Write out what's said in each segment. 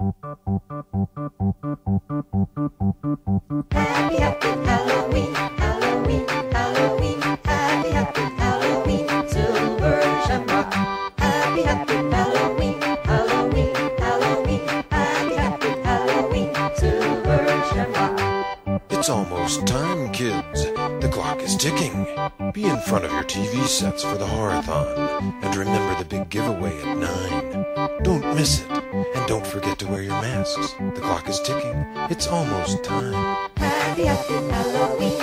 It's almost time, kids. The clock is ticking. Be in front of your TV sets for the horathon. And remember the big giveaway at 9. Don't miss it. And don't forget masks. The clock is ticking. It's almost time. Happy, happy Halloween,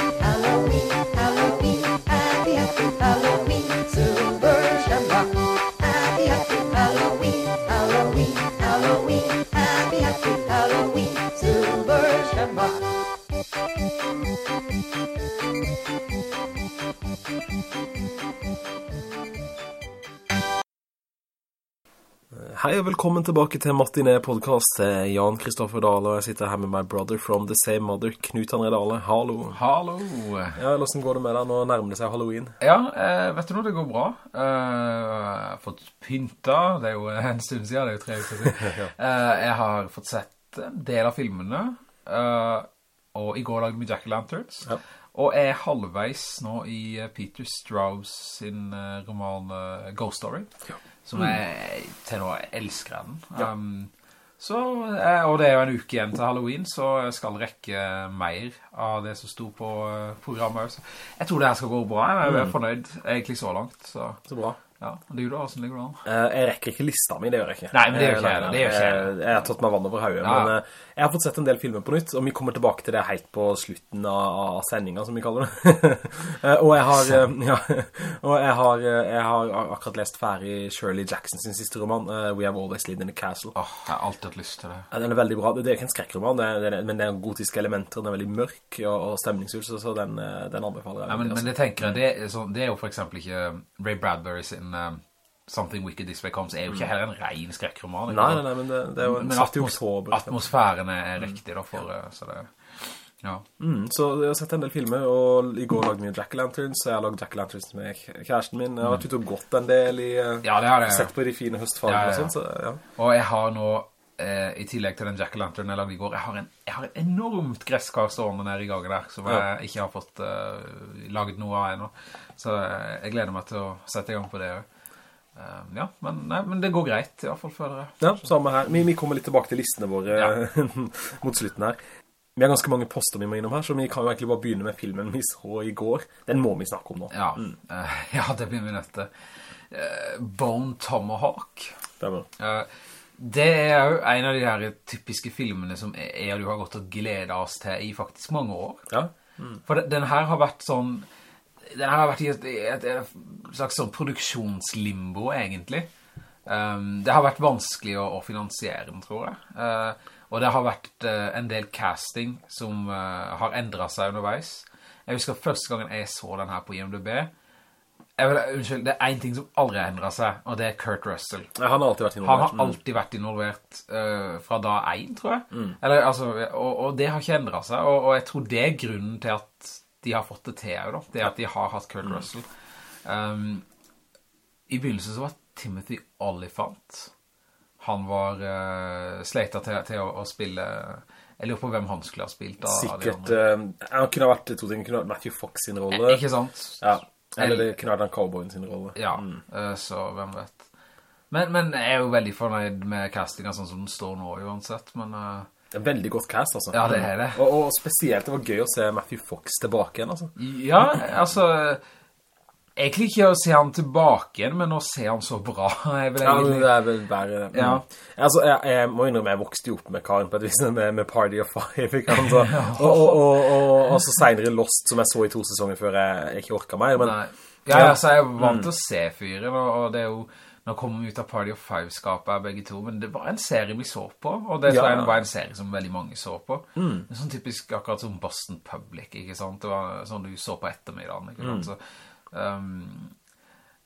velkommen tilbake til Martinet podcast. det er Jan Kristoffer Dahle og jeg sitter her med my brother from the same mother, Knut André Dahle. Hallo. Hallo. Ja, hvordan går det med deg? Nå nærmer det seg Halloween. Ja, eh, vet du noe, det går bra. Eh, jeg har fått pynta, det er jo en stund siden, det er jo tre uker siden. eh, jeg har fått sett en del av filmene, og i går lagde vi Jack-O-Lanterns. Ja. Og er halvveis nå i Peter Strauss sin roman Ghost Story, som jeg til nå elsker den. Um, så, eh, og det er jo en uke igjen til Halloween, så jeg skal rekke mer av det som sto på eh, programmet også. Jeg tror det her skal gå bra, jeg er fornøyd egentlig så langt. Så, Så bra. ja, og du da, hvordan ligger du an? Eh, Jeg rekker ikke lista mi, det gjør jeg ikke. Nei, men det gjør ikke jeg, det gjør ikke jeg. Jeg, har tatt meg vann over haugen, Ja. men jeg har fått sett en del filmer på nytt, og vi kommer tilbake til det helt på slutten av, av sendingen, som vi kaller det. Eh, og jeg har, eh, ja, og jeg har, eh, jeg har akkurat lest ferdig Shirley Jackson sin siste roman, We Have Always Lived in a Castle. Åh, jeg har alltid hatt lyst til det. Ja, Den er veldig bra. Det er ikke en skrekkroman, men det er gotiske elementer, den er veldig mørk og, og stemningsfull, så, så den, den anbefaler jeg. Ja, men, men det tenker jeg, det sånn, det er jo for eksempel ikke Ray Bradbury sin um, Something Wicked This Way Comes, er jo ikke heller en ren skrekkroman. Nei, nei, nei, men det, det er jo en Men satt i oktober. atmosfæren er riktig da for, eh, så det, ja. Mm, så jeg har sett en del filmer, og i går lagde vi Jack-O-Lanterns, så jeg har lagd Jack-O-Lanterns med kjæresten min. Jeg har vært ute og gått en del i... eh, Ja, det jeg. Sett på de fine høstfargene Ja, og sånt, så ja. Og jeg har nå, eh, i tillegg til den Jack-O-Lantern jeg lagde i går, jeg har en, jeg har en enormt gresskar stående nede i gangen der, som jeg ikke har fått eh, laget noe av ennå. Så eh, jeg gleder meg til å sette i gang på det. Eh, ja, men, nei, men det går greit, i hvert fall føler jeg. Ja, samme her. Vi, vi kommer litt tilbake til listene våre mot slutten her. Vi har ganske mange poster vi må innom her, så vi kan jo egentlig bare begynne med filmen vi så i går. Den må vi snakke om nå. Ja, eh, ja det blir vi nødt til. Uh, Bone Tomahawk. Stemmer. Eh, det er jo en av de her typiske filmene som jeg og du har gått og gledet oss til i faktisk mange år. Ja. For den, den her har vært sånn Den har vært i et, et, et slags sånn produksjonslimbo, egentlig. Um, det har vært vanskelig å, å finansiere den, tror jeg. Uh, og det har vært uh, en del casting som uh, har endret seg underveis. Jeg husker første gangen jeg så den her på IMDb. Jeg vil, unnskyld, det er en ting som aldri har endret seg, og det er Kurt Russell. Ja, Han har alltid vært involvert. Han har alltid vært involvert eh, fra da 1, tror jeg. Eller, altså, og, og det har ikke endret seg, og, og jeg tror det er grunnen til at de har fått det til, da. Det at de har hatt Kurt Russell. Um, I begynnelsen så var Timothy Olyphant. Han var uh, sleita til, til å, å spille... Jeg lurer på hvem han skulle ha spilt av Sikkert, andre. eh, han kunne ha vært to ting, kunne ha vært Matthew Fox sin rolle. Ikke sant? Ja, eller det kunne ha vært han cowboyen sin rolle. Ja, eh, så hvem vet. Men, men jeg er jo veldig fornøyd med castinga sånn som den står nå uansett, men... eh, Det er veldig godt cast, altså. Ja, det er det. Og, og spesielt, det var gøy å se Matthew Fox tilbake igjen, altså. Ja, altså Egentlig ikke å se han tilbake igjen Men å se han så bra jeg Ja, det er vel bare... mm. Ja. Altså, jeg, jeg må innrømme, jeg vokste jo opp med Karin på et vis, med, med Party of Five? Og, og, og, og, så senere Lost, som jeg så i to sesonger før jeg ikke orket mer, men... Nei. Ja, ja, så jeg er vant til å se fyren og det er jo Nå kommer vi ut av Party of Five-skapet her begge to Men det var en serie vi så på Og det tror Ja. var en serie som veldig mange så på Mm. En sånn typisk akkurat som Boston Public Ikke sant? Det var sånn du så på ettermiddagen Ikke sant? Så, um,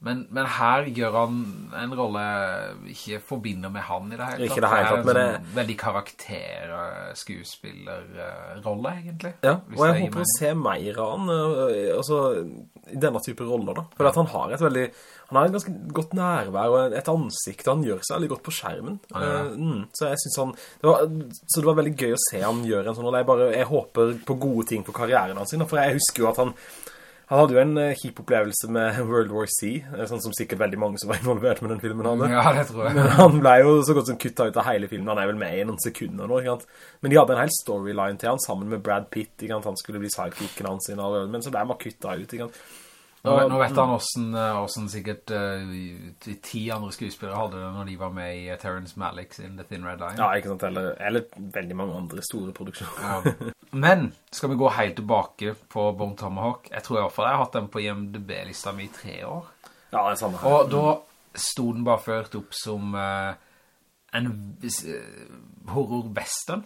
Men, men her gjør han en rolle ikke forbinder med han i det hele tatt. Ikke det hele tatt, er men en det- sånn veldig karakter-skuespiller-rolle, egentlig. Ja, og jeg håper å se mer av han, øh, altså, i denne type roller da. For at han har et veldig, han har et ganske godt nærvær og et ansikt, han gjør seg veldig godt på skjermen. ja. ja. mm, så jeg synes han, det var, så det var veldig gøy å se han gjøre en sånn rolle. Jeg bare, jeg håper på gode ting på karrieren hans, for jeg husker jo at han, han hadde jo en kjip opplevelse med World War C, eh, sånn som sikkert veldig mange som var involvert med den filmen hadde. Ja, det tror jeg. Men han ble jo så godt som kuttet ut av hele filmen. Han er vel med i noen sekunder nå, ikke sant? Men de hadde en hel storyline til han sammen med Brad Pitt, ikke sant? Han skulle bli sidekicken hans men så ble han bare kuttet ut, ikke sant? Nå, nå vet han hvordan, eh, hvordan sikkert uh, ti andre skuespillere hadde det når de var med i eh, Terrence Malick in The Thin Red Line. Ja, ikke sant? Eller, eller veldig mange andre store produksjoner. Ja. Men skal vi gå helt tilbake på Bone Tomahawk? Jeg tror i hvert fall jeg har hatt den på IMDb-lista mi i tre år. Ja, det er samme her. Og da sto den bare ført opp som uh, en horror-western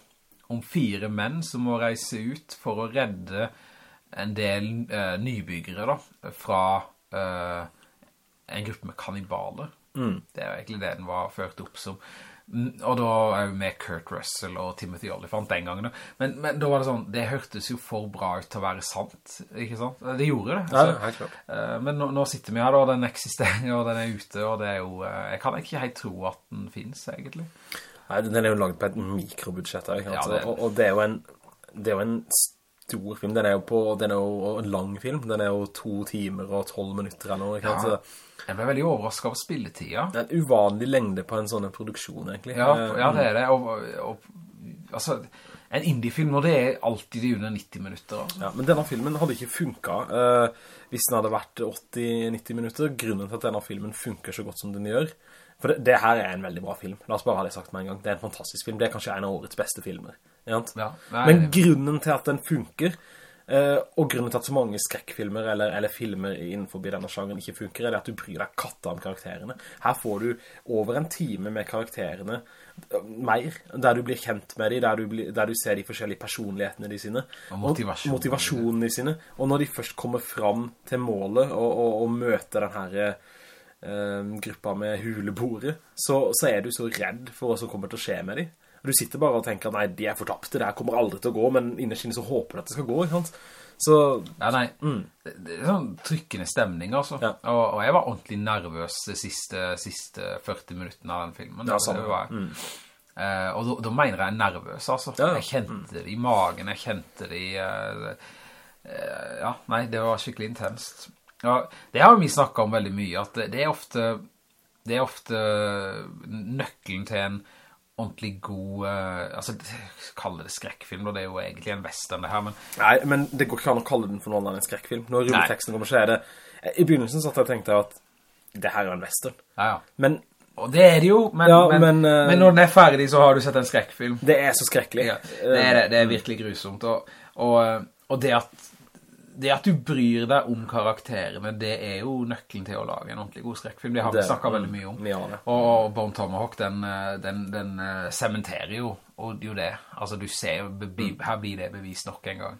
om fire menn som må reise ut for å redde en del eh, nybyggere da, fra eh, en gruppe med kannibaler. Det er jo egentlig det den var ført opp som. Mm, Og da er jo med Kurt Russell og Timothy Olyphant den gangen. Men, men da var det sånn, det hørtes jo for bra ut til å være sant, ikke sant? Det gjorde det. Ja, altså. helt klart. Eh, Men nå, nå sitter vi her da, den eksisterer, og den er ute, og det er jo, eh, jeg kan ikke helt tro at den finnes egentlig. Nei, den er jo laget på et mikrobudsjett. Ja, det og, og det er jo en, det er jo en stor film. Den er jo på, den er jo en lang film. Den er jo to timer og tolv minutter eller noe. Ja. Så Jeg ble veldig overrasket av spilletida. Det er en uvanlig lengde på en sånn produksjon, egentlig. Ja, Eh, ja, det er det. Og, og, altså, en indie-film, og det er alltid under 90 minutter. Altså. Ja, men denne filmen hadde ikke funket uh, hvis den hadde vært 80-90 minutter. Grunnen til at denne filmen funker så godt som den gjør. For det, det her er en veldig bra film. La oss bare ha det sagt med en gang. Det er en fantastisk film. Det er kanskje en av årets beste filmer. Ja, men grunnen til at den funker, eh, og grunnen til at så mange skrekkfilmer eller, eller filmer innenfor denne sjangeren ikke funker, er at du bryr deg katta om karakterene. Her får du over en time med karakterene eh, mer, der du blir kjent med dem, der du, blir, der du ser de forskjellige personlighetene de sine. Og motivasjonen. motivasjonene sine. Og når de først kommer fram til målet og, og, og møter den her eh, gruppa med huleboere, så, så er du så redd for hva som kommer til å skje med dem. Og du sitter bare og tenker, nei, de er fortapte, det her kommer aldri til å gå, men innerst inne så håper du at det skal gå, ikke sant? Så, nei, nei, det, det er sånn trykkende stemning, altså. Mm. Ja. Og, og jeg var ordentlig nervøs de siste, siste 40 minuttene av den filmen. Ja, var jeg. Eh, og da, da mener jeg nervøs, altså. Ja. Jeg kjente det i magen, jeg kjente det i... Uh, uh, ja, nei, det var skikkelig intenst. Det har vi snakket om veldig mye, at det, det er ofte... Det er ofte nøkkelen til en ordentlig god... eh, altså, kaller det skrekkfilm, og det er jo egentlig en western det her, men... nei, men det går ikke an å kalle den for noe annen enn en skrekkfilm. Når rulleteksten kommer, så er det... I begynnelsen satt jeg og tenkte at det her er en western. Ja, ja. Men Og det er det jo, men, Ja, men, men, men, eh, når den er ferdig, så har du sett en skrekkfilm. det er så skrekkelig. Ja, det er det. Det er virkelig grusomt. Og, og, og det, at, det at du bryr deg om karakterene, det er jo nøkkelen til å lage en ordentlig god skrekkfilm. Det har vi snakket veldig mye om. Ja. Og, Bone Tomahawk, den, eh, den, den eh, sementerer jo, og jo det. Altså, du ser jo, her blir det bevist nok en gang.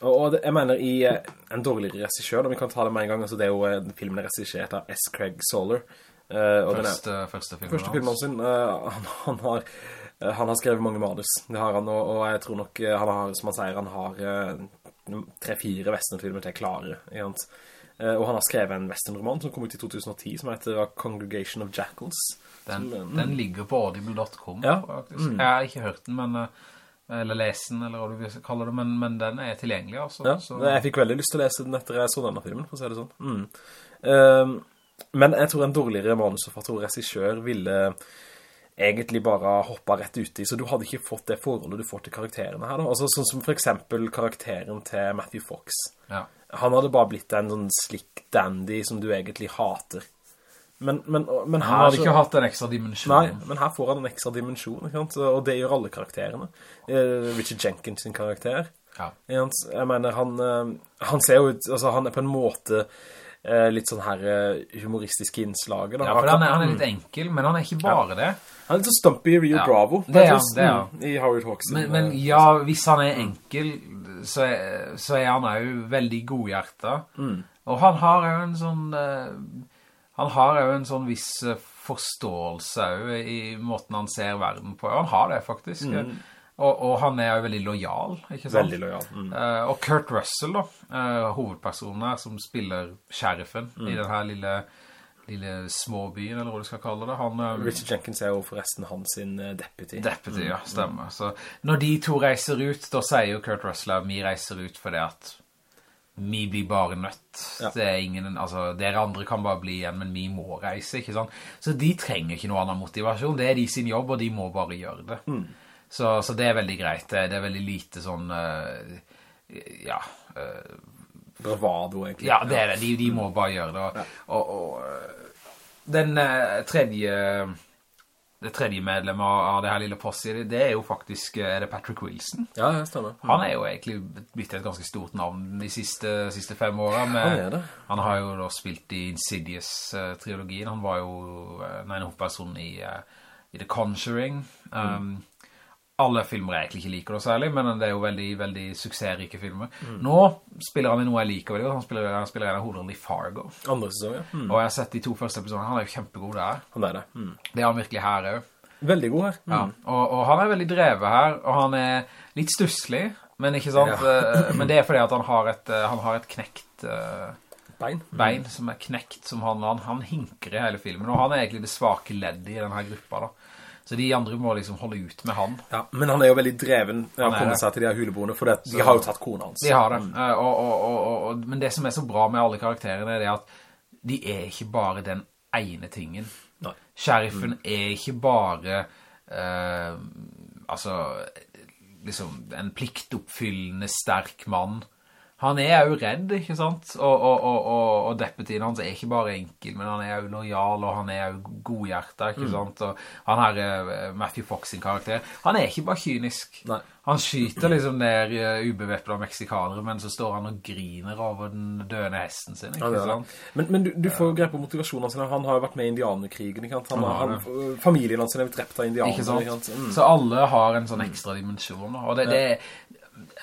Og, og det, jeg mener i eh, en dårligere regissør, Om vi kan ta det med en gang, altså det er jo filmen er regissert av S. Craig Solar. Uh, er, Første, første filmen. første filmen sin, Uh, han, han har han har skrevet mange manus, det har han, og, og jeg tror nok eh, han har, som han sier, han har eh, tre-fire westernfilmer til klare? Eh, og han har skrevet en westernroman som kom ut i 2010, som heter Congregation of Jackals. Den, som, mm. den ligger på audible.com, Ja. Mm. faktisk. Jeg har ikke hørt den, men, eh, eller lesen, eller hva du vil kalle det, men, men den er tilgjengelig, altså. Ja, så, jeg fikk veldig lyst til å lese den etter jeg så denne filmen, for å si det sånn. Mm. Um, men jeg tror en dårligere manusforfatter og regissør ville egentlig bare hoppa rett ut i, så du hadde ikke fått det forholdet du får til karakterene her da. Altså sånn som for eksempel karakteren til Matthew Fox. ja. Han hadde bare blitt en sånn slick dandy som du egentlig hater. Men, men, men Han her hadde så- ikke hatt en ekstra dimensjon. Nei, men her får han en ekstra dimensjon? Og det gjør alle karakterene. Eh, Richard Jenkins sin karakter. Ja. Jeg mener, han, eh, han ser jo ut, altså han er på en måte litt sånn her eh, humoristiske innslaget. Da. Ja, for han er, han er litt enkel, men han er ikke bare det. Han er litt så stumpy Rio Ja, Bravo. det er han, det er han. mm, I Howard Hawks. Men, men ja, hvis han er enkel, så er, så er han jo veldig godhjertet. Mm. Og han har jo en sånn... eh, han har jo en sånn viss eh, forståelse i måten han ser verden på. Han har det faktisk. Og, og han er jo veldig lojal, ikke sant? Veldig lojal. Mm. Uh, og Kurt Russell da, uh, hovedpersonen som spiller sheriffen i den her lille, lille småbyen, eller hva du skal kalle det. Han, um, Richard Jenkins er jo forresten hans sin deputy. deputy. Deputy, ja, stemmer. Så når de to reiser ut, da sier jo Kurt Russell at vi reiser ut fordi at vi blir bare nødt. Ja. Det er ingen, altså, dere andre kan bare bli igjen, men vi må reise, ikke sant? Så de trenger ikke noe annen motivasjon. Det er de sin jobb, og de må bare gjøre det. Så, så det er veldig greit. Det, det er veldig lite sånn, uh, ja, Uh, Bravado, egentlig. ja, det er det. De, de må bare gjøre det. Og, og, og øh, den tredje, det tredje medlemmet av det her lille posset, det, er jo faktisk, er det Patrick Wilson? Ja, jeg stemmer. Han er jo egentlig blitt et ganske stort navn de siste, siste fem årene. Med, Han er det. Han har jo da spilt i Insidious-trilogien. Han var jo nei, en hovedperson i, i The Conjuring. Um, alle filmer jeg egentlig ikke liker det særlig, men det er jo veldig, veldig suksessrike filmer. Nå spiller han i noe jeg liker veldig godt. Han spiller, han spiller en av hovedrollene i Fargo. Andre sesong, ja. Mm. Og jeg har sett de to første episoderne. Han er jo kjempegod der. Han er det. Mm. Det er han virkelig her også. Veldig god her. Mm. Ja. Og, og han er veldig drevet her, og han er litt stusslig, men ikke sant? Ja. Men det er fordi at han har et, eh, han har et knekt eh, Bein. bein som er knekt, som han, han, han hinker i hele filmen, og han er egentlig det svake leddet i denne gruppa da. Så de andre må liksom holde ut med han. Ja, men han er jo veldig dreven når Han han er kommer seg til de her huleboene, for det, de har jo tatt kona hans. De har det. Mm. Og, og, og, og, men det som er så bra med alle karakterene er det at de er ikke bare den ene tingen. Nei. Sheriffen er ikke bare eh, altså liksom en pliktoppfyllende sterk mann. Han er jo redd, ikke sant? Og, og, og, og, deppetiden hans er ikke bare enkel, men han er jo lojal, og han er jo godhjertet, ikke sant? Og han her, eh, Matthew Fox sin karakter, han er ikke bare kynisk. Nei. Han skyter liksom ned uh, av meksikanere, men så står han og griner over den døende hesten sin, ikke ja, sant? Men, men du, du får jo grep på motivasjonen sin, Han har jo vært med i indianerkrigen, ikke sant? Han, Han har han, familien hans er jo drept av indianer, Ikke sant? Mm. Så alle har en sånn ekstra dimensjon, og det, det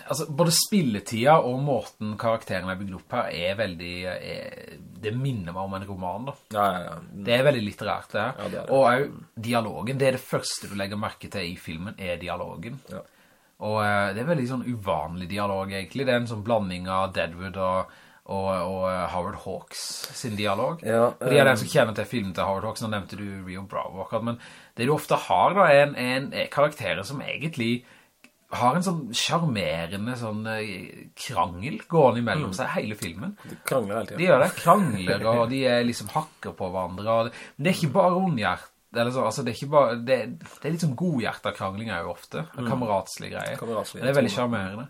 altså, både spilletida og måten karakterene er bygd opp her er veldig, er, det minner meg om en roman, da. Ja, ja, ja. Det er veldig litterært det her. Ja, det det. Og er, dialogen, det er det første du legger merke til i filmen, er dialogen. Ja. Og eh, det er veldig sånn uvanlig dialog egentlig. Det er en sånn blanding av Deadwood og, og, og eh, Howard Hawks sin dialog. Ja, um, de er eh, den som kjenner til filmen til Howard Hawks, nå nevnte du Rio Bravo akkurat, men det du ofte har da er, en, en, er karakterer som egentlig har en sånn charmerende sånn eh, krangel gående Mm. imellom seg hele filmen. De krangler hele De tiden. gjør det, krangler, og de er liksom hakker på hverandre, det, men det er ikke bare ondhjert, eller så, altså det er ikke bare, det, det er litt sånn godhjertet krangling er jo ofte, kameratslige greier. Kameratslige, det er veldig charmerende.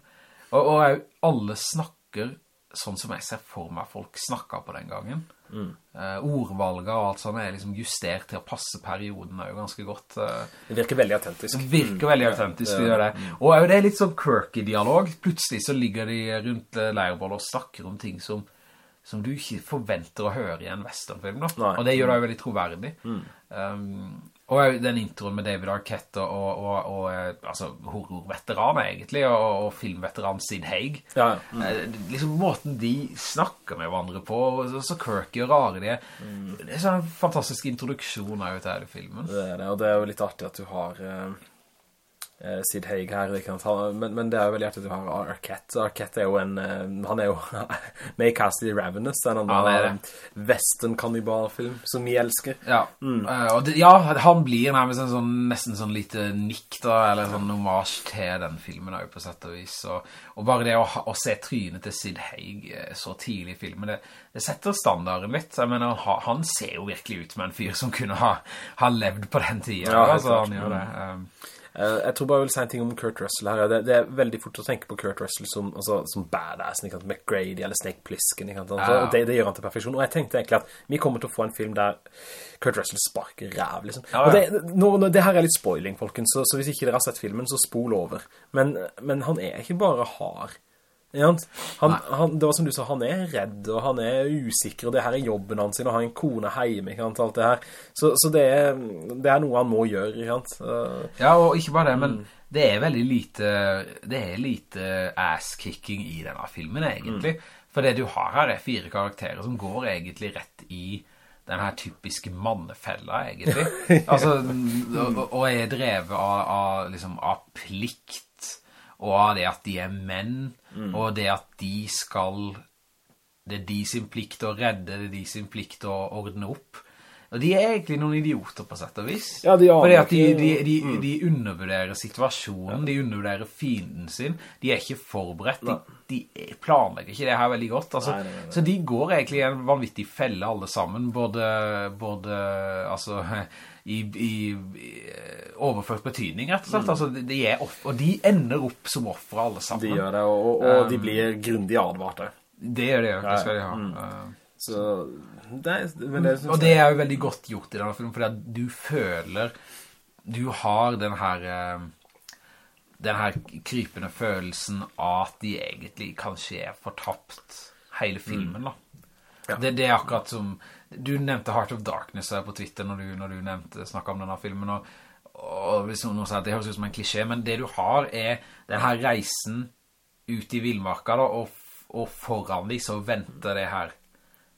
Og, og alle snakker sånn som jeg ser for meg folk snakket på den gangen. Eh, ordvalget og alt sånt er liksom justert til å passe perioden er jo ganske godt. Uh, Det virker veldig autentisk. det virker veldig autentisk, det gjør det. Og er jo det er litt sånn quirky dialog. Plutselig så ligger de rundt eh, og snakker om ting som, som du ikke forventer å høre i en westernfilm. Og det gjør det jo veldig troverdig. Um, og den introen med David Arquette og, og, og, eh, altså, horrorveteran egentlig, og, og filmveteran Sid Haig. Ja, ja. Eh, Liksom måten de snakker med hverandre på, og så, så quirky og rare de er. Det er sånn en fantastisk introduksjon av her i filmen. Det er det, og det er jo litt artig at du har eh, eh, Sid Haig her? Han- men, men det er jo veldig hjertet du har Arquette. Arquette er jo en, uh, han er jo med i Castle Ravenous, en Ja, annen western-kannibalfilm som vi elsker. Ja, Eh, og det, ja, han blir nærmest en sånn, nesten sånn lite nikk da, eller sånn hommage til den filmen også, på sett og vis. Og, og bare det å, å se trynet til Sid Haig så tidlig i filmen, det, det setter standarden litt. Jeg mener, han, han ser jo virkelig ut som en fyr som kunne ha, ha levd på den tiden. Ja, altså, han gjør det. Um, jeg tror bare jeg vil si en ting om Kurt Russell her. Det, det er veldig fort å tenke på Kurt Russell som, altså, som badass? McGrady eller Snake Plissken? Altså, Ja. det, det gjør han til perfeksjon. Og jeg tenkte egentlig at vi kommer til å få en film der Kurt Russell sparker ræv, liksom. Ja, ja. det, nå, nå- det her er litt spoiling, folkens, så, så hvis ikke dere har sett filmen, så spol over. Men, men han er ikke bare hard. Han, han, det var som du sa, han er redd, og han er usikker, og det her er jobben hans, og han har en kone hjemme, ikke sant, alt det her. Så, så det, er, det er noe han må gjøre, ikke sant? Uh, ja, og ikke bare det, men det er veldig lite, det er lite ass-kicking i denne filmen, egentlig. For det du har her er fire karakterer som går egentlig rett i den her typiske mannefella, egentlig. altså, og, og er drevet av, av, liksom, av plikt, og det at de er menn, og det at de skal, det er de sin plikt å redde, det er de sin plikt å ordne opp. Og de er egentlig noen idioter på sett og vis. Ja, de Fordi at de, ikke- de, mm. de undervurderer situasjonen, de undervurderer fienden sin, de er ikke forberedt, de, de planlegger ikke det her veldig godt. Altså, nei, nei, nei. Så de går egentlig i en vanvittig felle alle sammen, både, både altså, i, i, i overført betydning, rett og Mm. Altså, de, er og de ender opp som offer alle sammen. De gjør det, og, og, og de blir grundig advarte. Det gjør de det skal de ha. mm. Så det, det Og det er jo veldig godt gjort i denne filmen, fordi du føler, du har den her, eh, den her krypende følelsen av at de egentlig kanskje er fortapt hele filmen da. Det, det er akkurat som, du nevnte Heart of Darkness her på Twitter når du, når du nevnte, snakket om denne filmen, og, og hvis noen sier at det høres ut som en klisjé, men det du har er den her reisen ut i vildmarka da, og, og foran deg så venter det her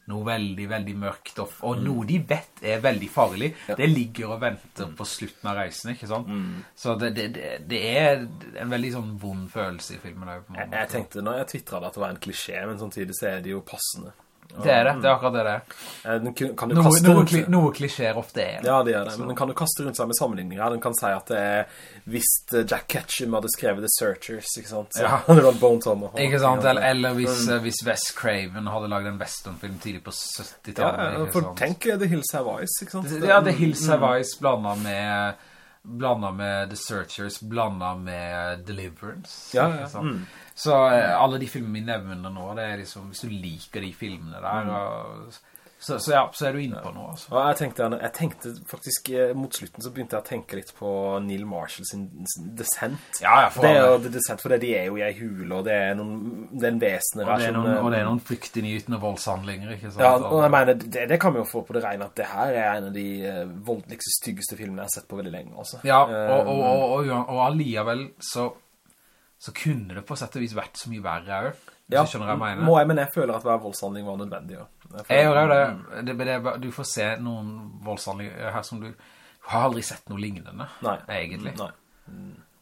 noe veldig, veldig mørkt, og, og noe de vet er veldig farlig. Det ligger og venter på slutten av reisen, ikke sant? Så det, det, det, er en veldig sånn vond følelse i filmen. der, Jeg, jeg tenkte når jeg twittret at det var en klisjé, men samtidig så er det jo passende. Det er det, det er akkurat det det er. Eh, Noe, noe, kli, noe klisjer ofte er det. Ja, det er det, men den kan jo kaste rundt seg med sammenligninger. Den kan si at det er hvis eh, Jack Ketchum hadde skrevet The Searchers, ikke sant? Så Ja. vært Bone Tomahawk. Ikke sant? Eller, eller hvis, Mm. eh, hvis Wes Craven hadde laget en westernfilm tidlig på 70-tallet. ja, ikke for sant? tenk The Hills Have Eyes, ikke sant? Ja, det er Hills Have Eyes blandet med, blandet med The Searchers, blandet med Deliverance. Ja, ja, mm. Så eh, alle de filmene vi nevner nå, det er liksom, hvis du liker de filmene der, Mm. og, så, så ja, så er du inne på noe, altså. Jeg tenkte, jeg tenkte faktisk eh, mot slutten så begynte jeg å tenke litt på Neil Marshall sin Descent. Ja, ja, for det er The Descent, for det, de er jo i ei hule, og det er noen, det er en vesener Og det, er noen, eh, og det er noen fryktinngytende voldshandlinger, ikke sant? Ja, og jeg mener, det, det kan vi jo få på det regnet, at det her er en av de eh, voldeligste, styggeste filmene jeg har sett på veldig lenge, altså. Ja, Eh, og, og, og, og, og alliavel så, så kunne det på sett og vis vært så mye verre hvis ja, jeg mener. Må jeg, men jeg føler at hver voldshandling var nødvendig. Jeg Jeg gjør jo det. det, det du får se noen voldshandlinger her som du har aldri sett noe lignende, Nei. egentlig. Nei.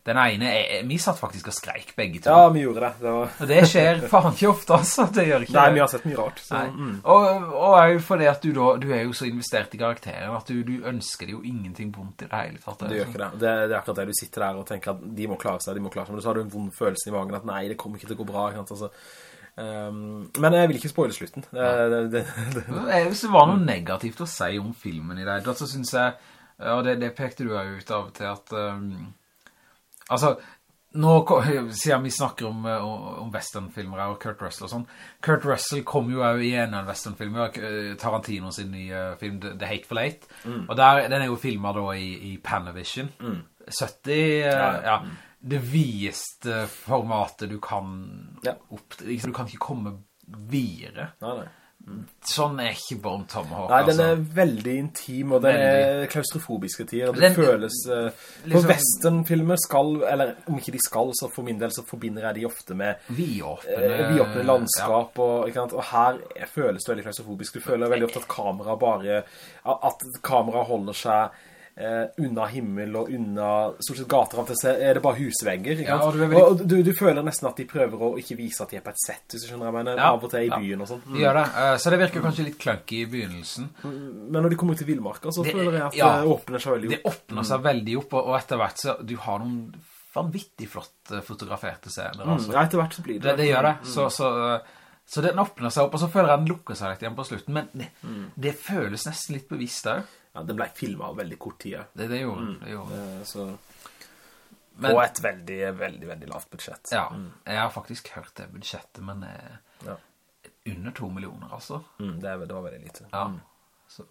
Den ene, er, vi satt faktisk og skreik begge to. Ja, vi gjorde det. det var... Og det skjer faen ikke ofte, altså. Det gjør ikke Nei, vi har sett mye rart. Så, mm. Og, og er jo fordi at du da, du er jo så investert i karakteren at du, du ønsker jo ingenting vondt i det hele tatt. Det gjør ikke det. det. Det er akkurat det du sitter der og tenker at de må klare seg, de må klare seg. Men så har du en vond følelse i magen at nei, det kommer ikke til å gå bra. Ikke sant? Altså, Um, men jeg vil ikke spoile slutten. Det, det, det, det, Hvis det var noe negativt å si om filmen i det, så synes jeg, og det, det pekte du jo ut av til at, um, altså, nå, siden vi snakker om, eh, om westernfilmer og Kurt Russell og sånn, Kurt Russell kom jo også i en av westernfilmer, eh, Tarantino sin nye film, The Hateful Eight, og der, den er jo filmet da i, i Panavision, 70, ja, ja. ja, det videste formatet du kan opp, liksom, du kan ikke komme videre. nei, nei. Sånn er ikke Bone Tomahawk, Nei, den altså. er veldig intim, og den Veldig. er klaustrofobiske tider. Det Den- føles... Uh, liksom, på westernfilmer skal, eller om ikke de skal, så for min del så forbinder jeg de ofte med Vidåpne... Uh, vidåpne landskap, og, ikke sant? og her føles det veldig klaustrofobisk. Du føler veldig ofte at kamera bare, at kamera holder seg eh, unna himmel og unna stort sett gater av til seg, er det bare husvegger, Ja, og du veldig- og du, du føler nesten at de prøver å ikke vise at de er på et sett, hvis du skjønner jeg mener, Ja, av og til i byen og sånn. Ja. Gjør det. uh, Så det virker kanskje litt klank i begynnelsen. Men når de kommer ut i Villmarka, så Det- føler jeg at ja. det åpner seg veldig opp. Det åpner seg veldig opp, og og etter hvert så du har noen vanvittig flott eh, fotograferte scener, Mm, altså. ja, etter hvert så blir det. Det, det gjør det. Så, så, eh, så den åpner seg opp, og så føler jeg den lukker seg litt igjen på slutten, men det, det føles nesten litt bevisst der. Ja, det ble filmet av veldig kort tid. Det, det gjorde mm. Det gjorde den. Eh, Så... Men- På et veldig, veldig, veldig lavt budsjett. Ja, jeg har faktisk hørt det budsjettet, men eh, Ja. under to millioner, altså. Mm, det, det var veldig lite. Ja. Mm. Så,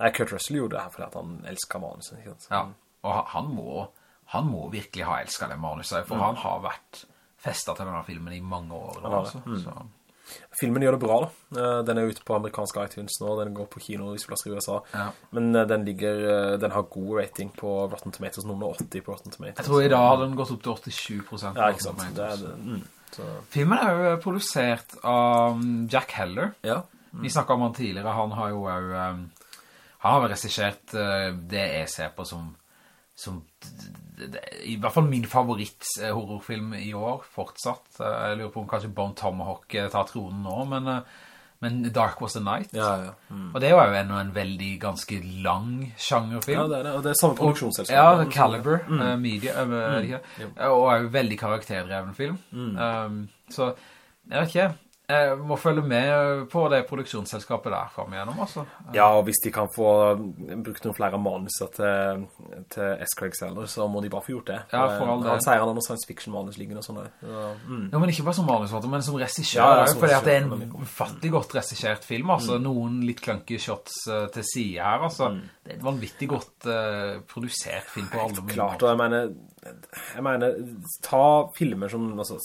Nei, Kurt Russell gjorde det her fordi han elsket manuset, ikke sant? ja. Og han- må, han må virkelig ha elsket det manuset, for han har vært festet til denne filmen i mange år. Han har Altså. Så, Filmen gjør det bra da. Eh, Den er ute på amerikansk iTunes nå, den går på kino i plasser i USA. Ja. Men eh, den ligger, eh, den har god rating på Rotten Tomatoes, noen og 80 på Rotten Tomatoes. jeg tror i dag hadde den gått opp til 87 prosent. Ja, ikke sant? Det er det. Mm. Så, Filmen er jo produsert av um, Jack Heller. ja. Vi snakket om han tidligere, han har jo Han har jo regissert det jeg ser på som, som i hvert fall min favoritt eh, horrorfilm i år, fortsatt. Eh, Jeg lurer på om kanskje Bone Tomahawk eh, tar tronen nå, men, men Dark Was the Night. Ja, ja. Mm. Og det var jo ennå en veldig ganske lang sjangerfilm. Ja, det er det, og det er samme produksjonsselskap. Ja, Caliber mm. Eh, Media, uh, mm. og er jo veldig karakterdreven film. Um, så, jeg vet ikke, jeg må følge med på det produksjonsselskapet der frem igjennom, altså. Ja, og hvis de kan få brukt noen flere manuser til, til S. Craig Seller, så må de bare få gjort det. Ja, for all det. Han sier han har noen science fiction-manus liggende og sånne. Ja, mm. Ja, men ikke bare som manusforfatter, men som regissør, Ja, er fordi det er en fattig godt regissert film, altså. Noen litt clunky shots eh, til side her, altså. Det er en vanvittig godt uh, produsert film på alle mulige Klart, og jeg mener, jeg mener, ta filmer som, altså,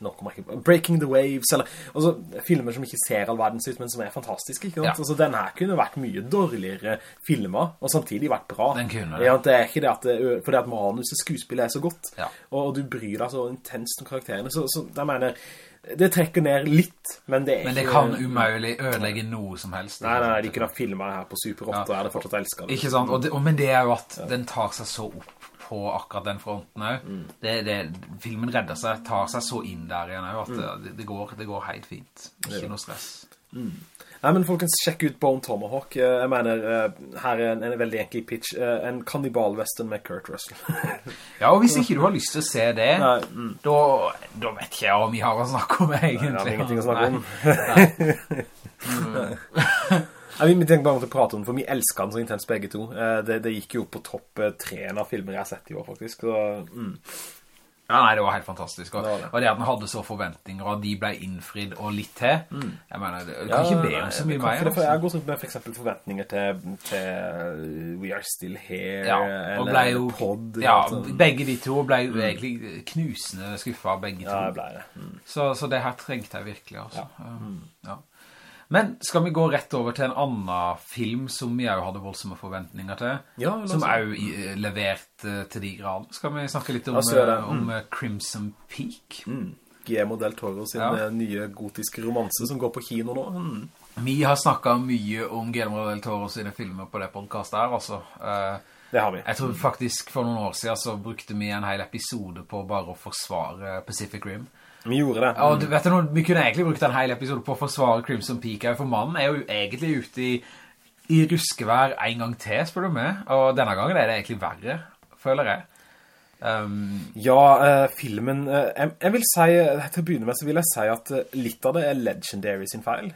nå kommer jeg ikke Breaking the Waves, eller, altså, filmer som ikke ser all verdens ut, men som er fantastiske, ikke sant? Ja. Altså, den her kunne vært mye dårligere filmer, og samtidig vært bra. Den kunne. Ja, det er ikke det at, det, fordi at manuset skuespillet er så godt, Ja. og, og du bryr deg så intenst om karakterene, så, så jeg mener, det trekker ned litt, men det er Men det ikke... kan umulig ødelegge noe som helst. Nei, nei, de kunne ha filmet det her på Super 8, Ja. og jeg hadde fortsatt elsket det. Ikke sant? Og det, og, men det er jo at den tar seg så opp på akkurat den fronten også. Mm. Det, det, filmen redder seg, tar seg så inn der igjen at det, det, går, det går helt fint. Ikke noe stress. Nei, men folkens, sjekk ut Bone Tomahawk. Eh, Jeg mener, eh, her er en, en veldig enkel pitch. Eh, En kannibal-western med Kurt Russell. Ja, og hvis ikke du har lyst til å se det, Nei, mm. da, da vet ikke jeg om vi har å snakke om egentlig. Jeg har ingenting å snakke om. Nei. Nei, vi tenkte bare om å prate om den, for vi elsker den så intenst begge to. Eh, Det, det gikk jo på topp treen av filmer jeg har sett i år, faktisk. Så, mm. Ja, nei, det var helt fantastisk. Og, Det det. og det at den hadde så forventninger, og de ble innfridd og litt til, jeg mener, du kan ikke be om så mye Mm. mer. altså. Jeg går sånn med for eksempel forventninger til, til We Are Still Here, Ja, og ble jo, eller Pod. ja, sånn. begge de to ble jo egentlig knusende skuffet, begge to. ja, ble det. Mm. Så, så det her trengte jeg virkelig, altså. Um, Ja. Men skal vi gå rett over til en annen film som vi jo hadde voldsomme forventninger til, Ja, som er jo levert eh, til de grader. Skal vi snakke litt om, eh, om eh, Crimson Peak? Mm. Guillermo del Toro sin Ja. eh, nye gotiske romanse som går på kino nå. Mm. Vi har snakket mye om Guillermo del Toro sine filmer på det podcastet her, altså. Eh, Det har vi. Jeg tror faktisk for noen år siden så brukte vi en hel episode på bare å forsvare Pacific Rim. Vi gjorde det. Mm. og du vet du noe, vi kunne egentlig brukt en hel episode på å forsvare Crimson Peak, for mannen er jo egentlig ute i, i ruskevær en gang til, spør du meg. Og denne gangen er det egentlig verre, føler jeg. Um, Ja, uh, filmen uh, jeg, jeg vil si, eh, til å begynne med så vil jeg si at uh, litt av det er Legendary sin feil.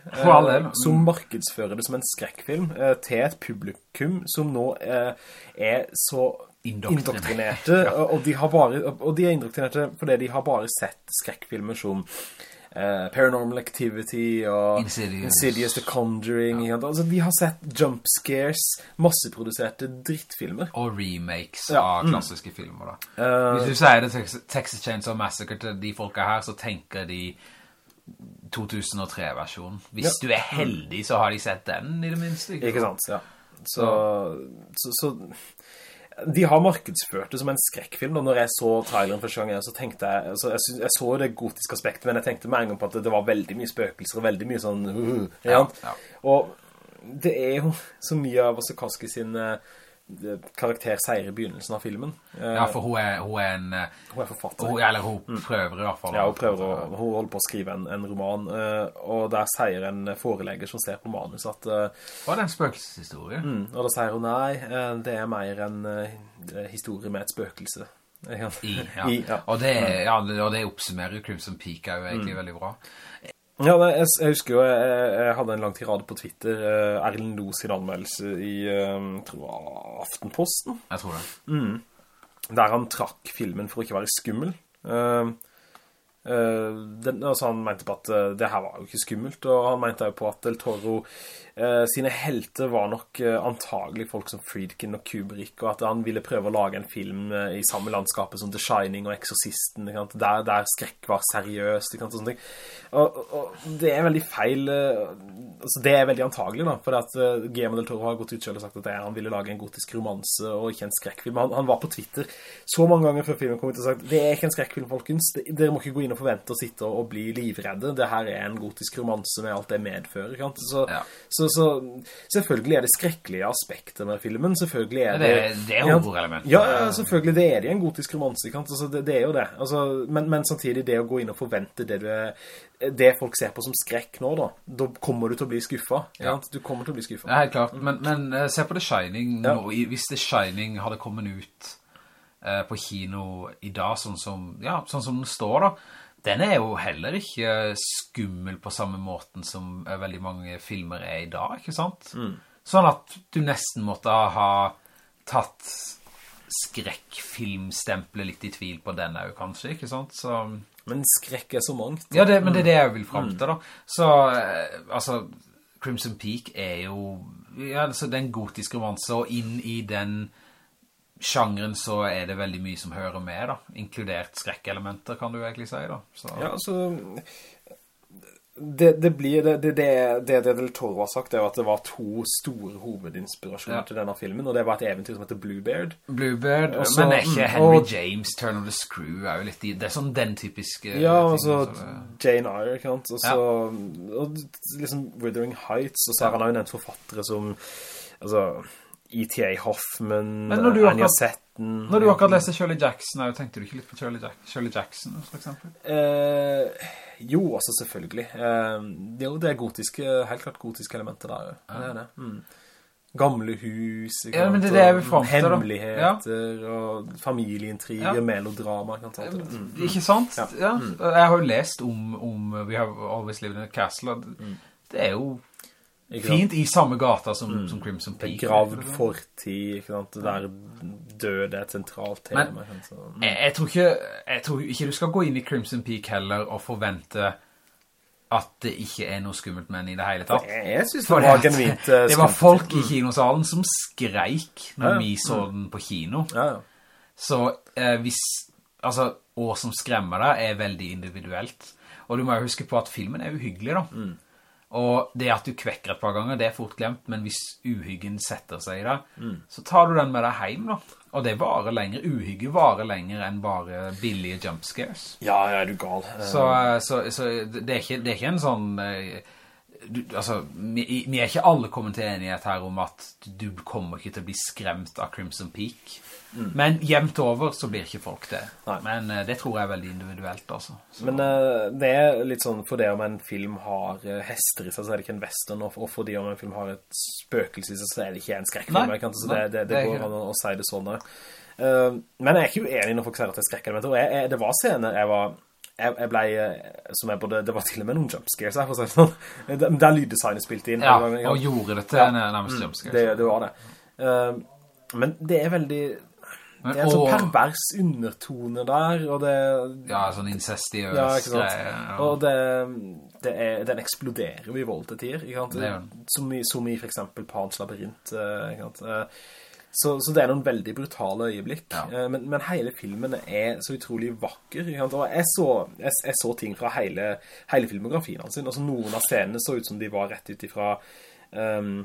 Som markedsfører det som en skrekkfilm til et publikum som nå er så. Indoktrinerte, og, og de har bare, og de er indoktrinerte fordi de har bare sett skrekkfilmer som uh, Paranormal Activity og Insidious. The Conjuring. Ja. Altså, de har sett jump scares, masseproduserte drittfilmer. og remakes Ja, av mm. klassiske filmer da. Uh, Hvis du sier det Texas, Chainsaw Massacre til de folka her, så tenker de 2003-versjonen. Hvis Ja. du er heldig, så har de sett den i det minste. Ikke sant, ja. Så, så, så de har markedsført det som en skrekkfilm. og når jeg så traileren første gang, så tenkte jeg, altså, jeg, synes, jeg så det gotiske aspektet, men jeg tenkte med en gang på at det var veldig mye spøkelser, og veldig mye sånn, uh, uh, Ja, ja. ja. Og det er jo så mye av Wasakowski sin eh, karakter seier i begynnelsen av filmen. Eh, Ja, for hun er, hun er en... eh, hun er forfatter. Hun, eller hun prøver i hvert fall. Ja, hun prøver å, hun holder på å skrive en, en roman, eh, og der sier en forelegger som ser på manus at eh, Var det en spøkelseshistorie? Mm, og da sier hun nei, eh, det er mer en eh, historie med et spøkelse. I, ja. I, ja. Og, det, ja, og det oppsummerer Crimson Peak er jo egentlig Mm. veldig bra. Ja, jeg, jeg husker jo, jeg, jeg hadde en lang tirade på Twitter, eh, Erlend Lo sin anmeldelse i, eh, tror jeg, Aftenposten, Jeg tror det. der han trakk filmen for å ikke være skummel. Eh, den, altså han mente på at eh, det her var jo ikke skummelt, og han mente jo på at Del Toro eh, sine helter var nok eh, antagelig folk som Friedkin og Kubrick, og at han ville prøve å lage en film eh, i samme landskapet som The Shining og Exorcisten? Der, der skrekk var seriøst, og sånne ting. Og, og, det er veldig feil, eh, altså det er veldig antagelig da, for at Guillermo del Toro har gått ut selv og sagt at det, han ville lage en gotisk romanse og ikke en skrekkfilm. Han, han var på Twitter så mange ganger før filmen kom ut og sagt, det er ikke en skrekkfilm, folkens, dere må ikke gå inn og og forvente å sitte og bli livredde. Det her er en gotisk romanse med alt det medfører? Så, Ja. så, så selvfølgelig er det skrekkelige aspekter med filmen, selvfølgelig er det... det det er horrorelementet. horrorelement. Ja, ja, selvfølgelig, det er det i en gotisk romanse? Altså, det, det er jo det. Altså, men, men samtidig det å gå inn og forvente det du det folk ser på som skrekk nå da, da kommer du til å bli skuffet, Ja. Du kommer til å bli skuffet. Ja, helt klart. Men, men eh, se på The Shining nå. Hvis The Shining hadde kommet ut eh, på kino i dag, sånn som, ja, sånn som den står da, den er jo heller ikke skummel på samme måten som eh, veldig mange filmer er i dag, ikke sant? Sånn at du nesten måtte ha tatt skrekkfilmstempelet litt i tvil på den jo kanskje, ikke sant? Så... Men skrekk er så mangt. Ja, det, men det er det jeg vil frem til da. Så, eh, altså, Crimson Peak er jo, ja, altså, den gotiske romanse, og inn i den sjangeren så er det veldig mye som hører med da, inkludert skrekkelementer, kan du egentlig si da. Så, Ja, altså... Det, det blir, det, det, det, det, det Del Toro har sagt er var at det var to store hovedinspirasjoner Ja. til denne filmen, og det var et eventyr som heter Bluebeard. Bluebeard, Og så- men er ikke Henry og- James, Turn of the Screw, er jo litt det er sånn den typiske Ja, ting, altså så Jane Eyre, ikke sant? Og så og liksom Wuthering Heights, og så har han jo nevnt forfattere som altså E.T.A. Hoffman, Anja Setten Når du akkurat leste Shirley Jackson, tenkte du ikke litt på Shirley, Jack Shirley Jackson, for eksempel? Eh, jo, altså selvfølgelig. Eh, jo, det er gotiske, helt klart gotiske elementer der. Ja. Det er det. Mm. Gamle hus, Ja, men det det da. Hemmeligheter, og familieintriger, Ja. melodrama, ikke sant? Mm. Ikke sant? Ja. Ja. Jeg har jo lest om, om We Have Always Lived in a Castle, Mm. det er jo? Fint i samme gata som, som Crimson Peak. Gravd fortid, ikke sant? Der død er et sentralt tema. Men- Så, mm. Jeg, jeg, tror ikke, jeg tror ikke du skal gå inn i Crimson Peak heller og forvente at det ikke er noe skummelt med den i det hele tatt. Jeg, jeg synes det var genuint skummelt. det var folk i kinosalen som skreik når Ja, ja. vi så den på kino. Ja, ja. Så eh, hvis, altså, å som skremmer deg er veldig individuelt. Og du må jo huske på at filmen er uhyggelig da. Mm. Og det at du kvekker et par ganger, det er fort glemt, men hvis uhyggen setter seg i deg, Mm. så tar du den med deg hjem da. Og det varer lenger, uhygge varer lenger enn bare billige jumpscares. ja, ja, er du gal. Så, eh, så, så det, er ikke, det er ikke en sånn eh, du, altså, vi, vi er ikke alle kommet til enighet her om at du kommer ikke til å bli skremt av Crimson Peak. Men jevnt over så blir ikke folk det. Nei. Men eh, det tror jeg er veldig individuelt altså. Så, Men eh, det er litt sånn, for det om en film har eh, hester i seg, så er det ikke en western, og, for det om en film har et spøkelse i seg, så er det ikke en skrekkfilm, Nei, så det, det, det, går an å, å si det sånn. Eh, men jeg er ikke uenig når folk sier at det er skrekkelementer, og jeg, jeg, det var scener jeg var... Jeg, ble, som jeg både, det var til og med noen jumpscares her, for å si sånn, der, der lyddesignet spilte inn. ja, og gjorde det til Ja. nærmest jumpscares. det, det var det. Men det er veldig... Men, Det er en sånn pervers undertone der, og det... Ja, sånn incestiøs Ja, greie. Ja. Og det, det er, den eksploderer jo i vold til tider, ikke sant? Det. Som i, som i for eksempel Pans labyrint, eh, ikke sant? Eh, Så, så det er noen veldig brutale øyeblikk, Ja. Eh, men, men hele filmen er så utrolig vakker? Og jeg så, jeg, jeg så ting fra hele, hele filmografien hans, altså noen av scenene så ut som de var rett ut ifra ehm,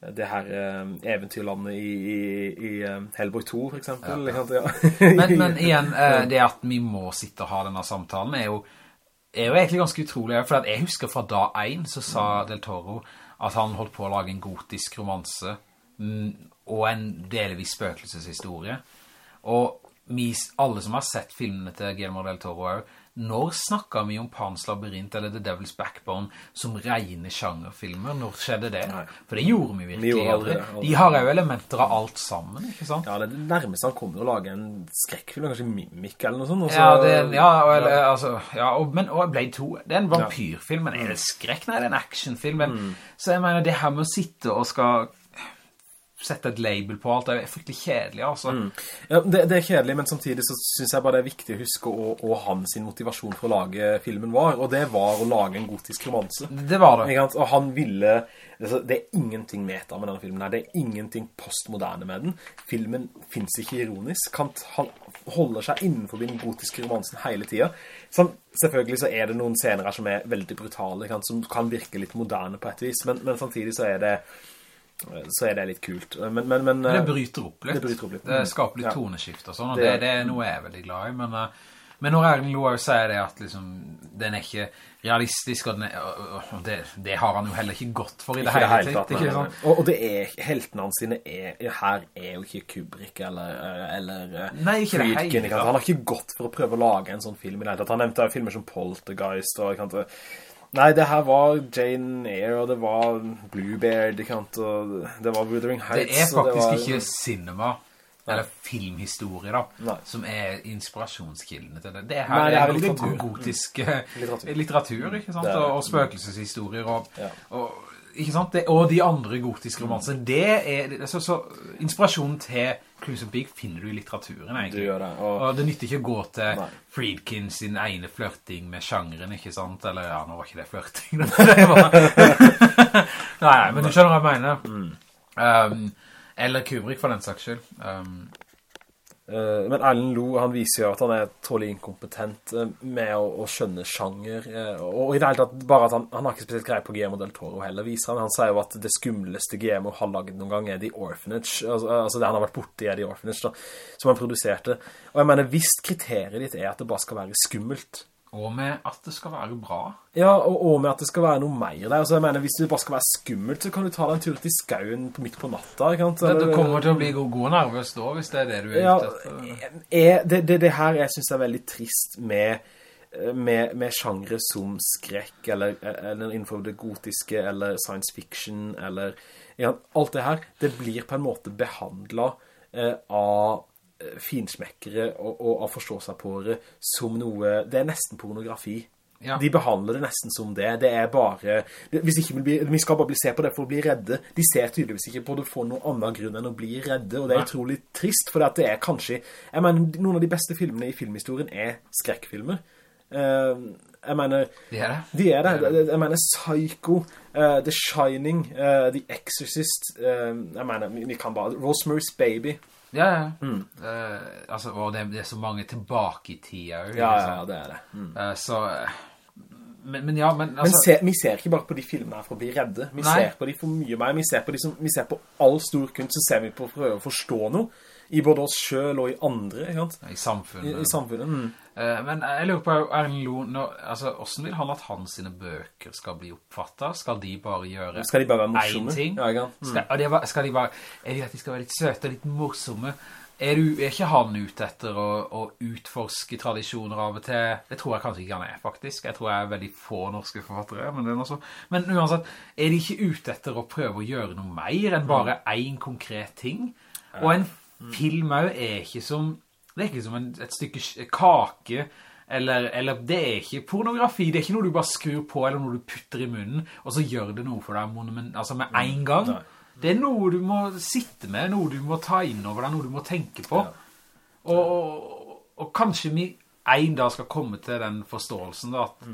det her eh, eventyrlandet i, i, i eh, Hellboy 2, for eksempel. Ja. Ja. men, men igjen, eh, det at vi må sitte og ha denne samtalen er jo, er jo egentlig ganske utrolig, for jeg husker fra dag 1 så sa Del Toro at han holdt på å lage en gotisk romanse mm, og en delvis spøkelseshistorie. Og vi, alle som har sett filmene til Guillermo del Toro også, når snakker vi om Pans labyrint eller The Devil's Backbone som rene sjangerfilmer? Når skjedde det? Nei. For det gjorde vi virkelig gjorde aldri aldri. De har jo elementer av alt sammen, ikke sant? Ja, det nærmeste han kommer å lage en skrekkfilm, kanskje Mimic eller noe sånt. Også, Ja, det ja, og, eller, altså, ja og, men, og Blade 2, det er en vampyrfilm, men er det skrekk? Nei, det er en actionfilm. Men, Mm. Så jeg mener, det her med å sitte og skal sette et label på alt, det er fryktelig kjedelig, altså. Ja, det, det er kjedelig, men samtidig så synes jeg bare det er viktig å huske å hans motivasjon for å lage filmen var, og det var å lage en gotisk romanse. Det var det. Og han ville, altså, det er ingenting meta med denne filmen her, det er ingenting postmoderne med den. Filmen finnes ikke ironisk, han, han holder seg innenfor den gotiske romansen hele tiden. Så selvfølgelig så er det noen scener her som er veldig brutale, kan, som kan virke litt moderne på et vis, men, men samtidig så er det så er det litt kult. Men, men, men, Det bryter opp litt. Det bryter opp litt. Det skaper litt Ja. toneskift og sånn, og Det det, er noe jeg er veldig glad i, men... eh, Men når Erlend Loa sier det at liksom, den er ikke realistisk, og, er, og, det, det har han jo heller ikke gått for i det hele det tatt, nei. Og, og det er, heltene hans sine er, her er jo ikke Kubrick eller, eller eh, Nei, ikke det Friedkin. Han har ikke gått for å prøve å lage en sånn film i det hele tatt. Han nevnte filmer som Poltergeist og, ikke sant, Nei, det her var Jane Eyre, og det var Bluebeard, og det var Wuthering Heights. Det er faktisk faktisk var- ikke cinema, eller filmhistorie da, Nei. som er inspirasjonskildene til det. Det her Nei, det er, er litt gotisk Litteratur. litteratur. ikke sant? Er. Og, og spøkelseshistorier, og, Ja. og, ikke sant? Det, og de andre gotiske romansene, Det er, det er så, så inspirasjonen til Crimson Peak finner du i litteraturen, Du gjør det, og... Og det nytter ikke å gå til Nei. Friedkin sin ene flørting med sjangeren, ikke sant? Eller, ja, nå var ikke det flørting. det var... nei, nei, men du skjønner hva jeg mener. Mm. Um, eller Kubrick, for den saks skyld. Um, men Erlend Lo, han viser jo at han er tålig inkompetent eh, med å, å skjønne sjanger, eh, og i det hele tatt bare at han, han har ikke spesielt greie på Guillermo del Toro heller, viser han. Han sier jo at det skummeleste Guillermo har laget noen gang er The Orphanage, altså, altså det han har vært borte i er The Orphanage da, som han produserte. Og jeg mener, hvis kriteriet ditt er at det bare skal være skummelt, og med at det skal være bra. ja, og, og med at det skal være noe mer der, altså jeg mener, hvis det bare skal være skummelt, så kan du ta deg en tur til skauen på midt på natta, ikke sant? Det, det kommer til å bli god, god nervøs da, hvis det er det du er Ja, ute etter. er, det, det, det her jeg synes er veldig trist med, med, med genre som skrekk, eller, eller innenfor det gotiske, eller science fiction, eller ja, alt det her, det blir på en måte behandlet eh, av eh, finsmekkere og, og av det som noe, det er nesten pornografi. Ja. De behandler det nesten som det. Det er bare... Hvis ikke vi, blir, vi skal bare bli, se på det for å bli redde. De ser tydeligvis ikke på det for noen annen grunn enn å bli redde, og det er utrolig trist, for det er kanskje... Jeg mener, noen av de beste filmene i filmhistorien er skrekkfilmer. Uh, jeg mener... De er det. De er det. Jeg mener Psycho, uh, The Shining, uh, The Exorcist, eh, jeg mener, vi, vi kan bare... Rosemary's Baby. Ja, ja. Mm. Uh, altså, og det, det er så mange tilbake i tida. Ja, ikke ja, det er det. Mm. Uh, så... Men, men ja, men Men altså... se, vi ser ikke bare på de filmene her for å bli redde. Vi Nei. ser på de for mye mer. Vi ser på, de som, vi ser på all stor kunst, så ser vi på å prøve å forstå noe. I både oss selv og i andre, ikke sant? I I, samfunnet. i samfunnet. Mm. Eh, men jeg lurer på, Erlend Lo, nå- altså, hvordan vil han at hans sine bøker skal bli oppfattet? Skal de bare gjøre Skal de bare være morsomme? ting? Ja? Mm. Skal, det, skal de bare, er det at de skal være litt søte og litt morsomme? Er, du, er ikke han ute etter å, å utforske tradisjoner av og til? Det tror jeg kanskje ikke han er, faktisk. Jeg tror jeg er veldig få norske forfattere, men det er noe. Men uansett, er de ikke ute etter å prøve å gjøre noe mer enn bare en konkret ting? Og en film er jo ikke som, det er ikke som en, et stykke kake, eller, eller det er ikke pornografi, det er ikke noe du bare skrur på, eller noe du putter i munnen, og så gjør det noe for deg altså med en gang. Det er noe du må sitte med, noe du må ta inn over deg, noe du må tenke på. Og, og, og kanskje vi en dag skal komme til den forståelsen da, at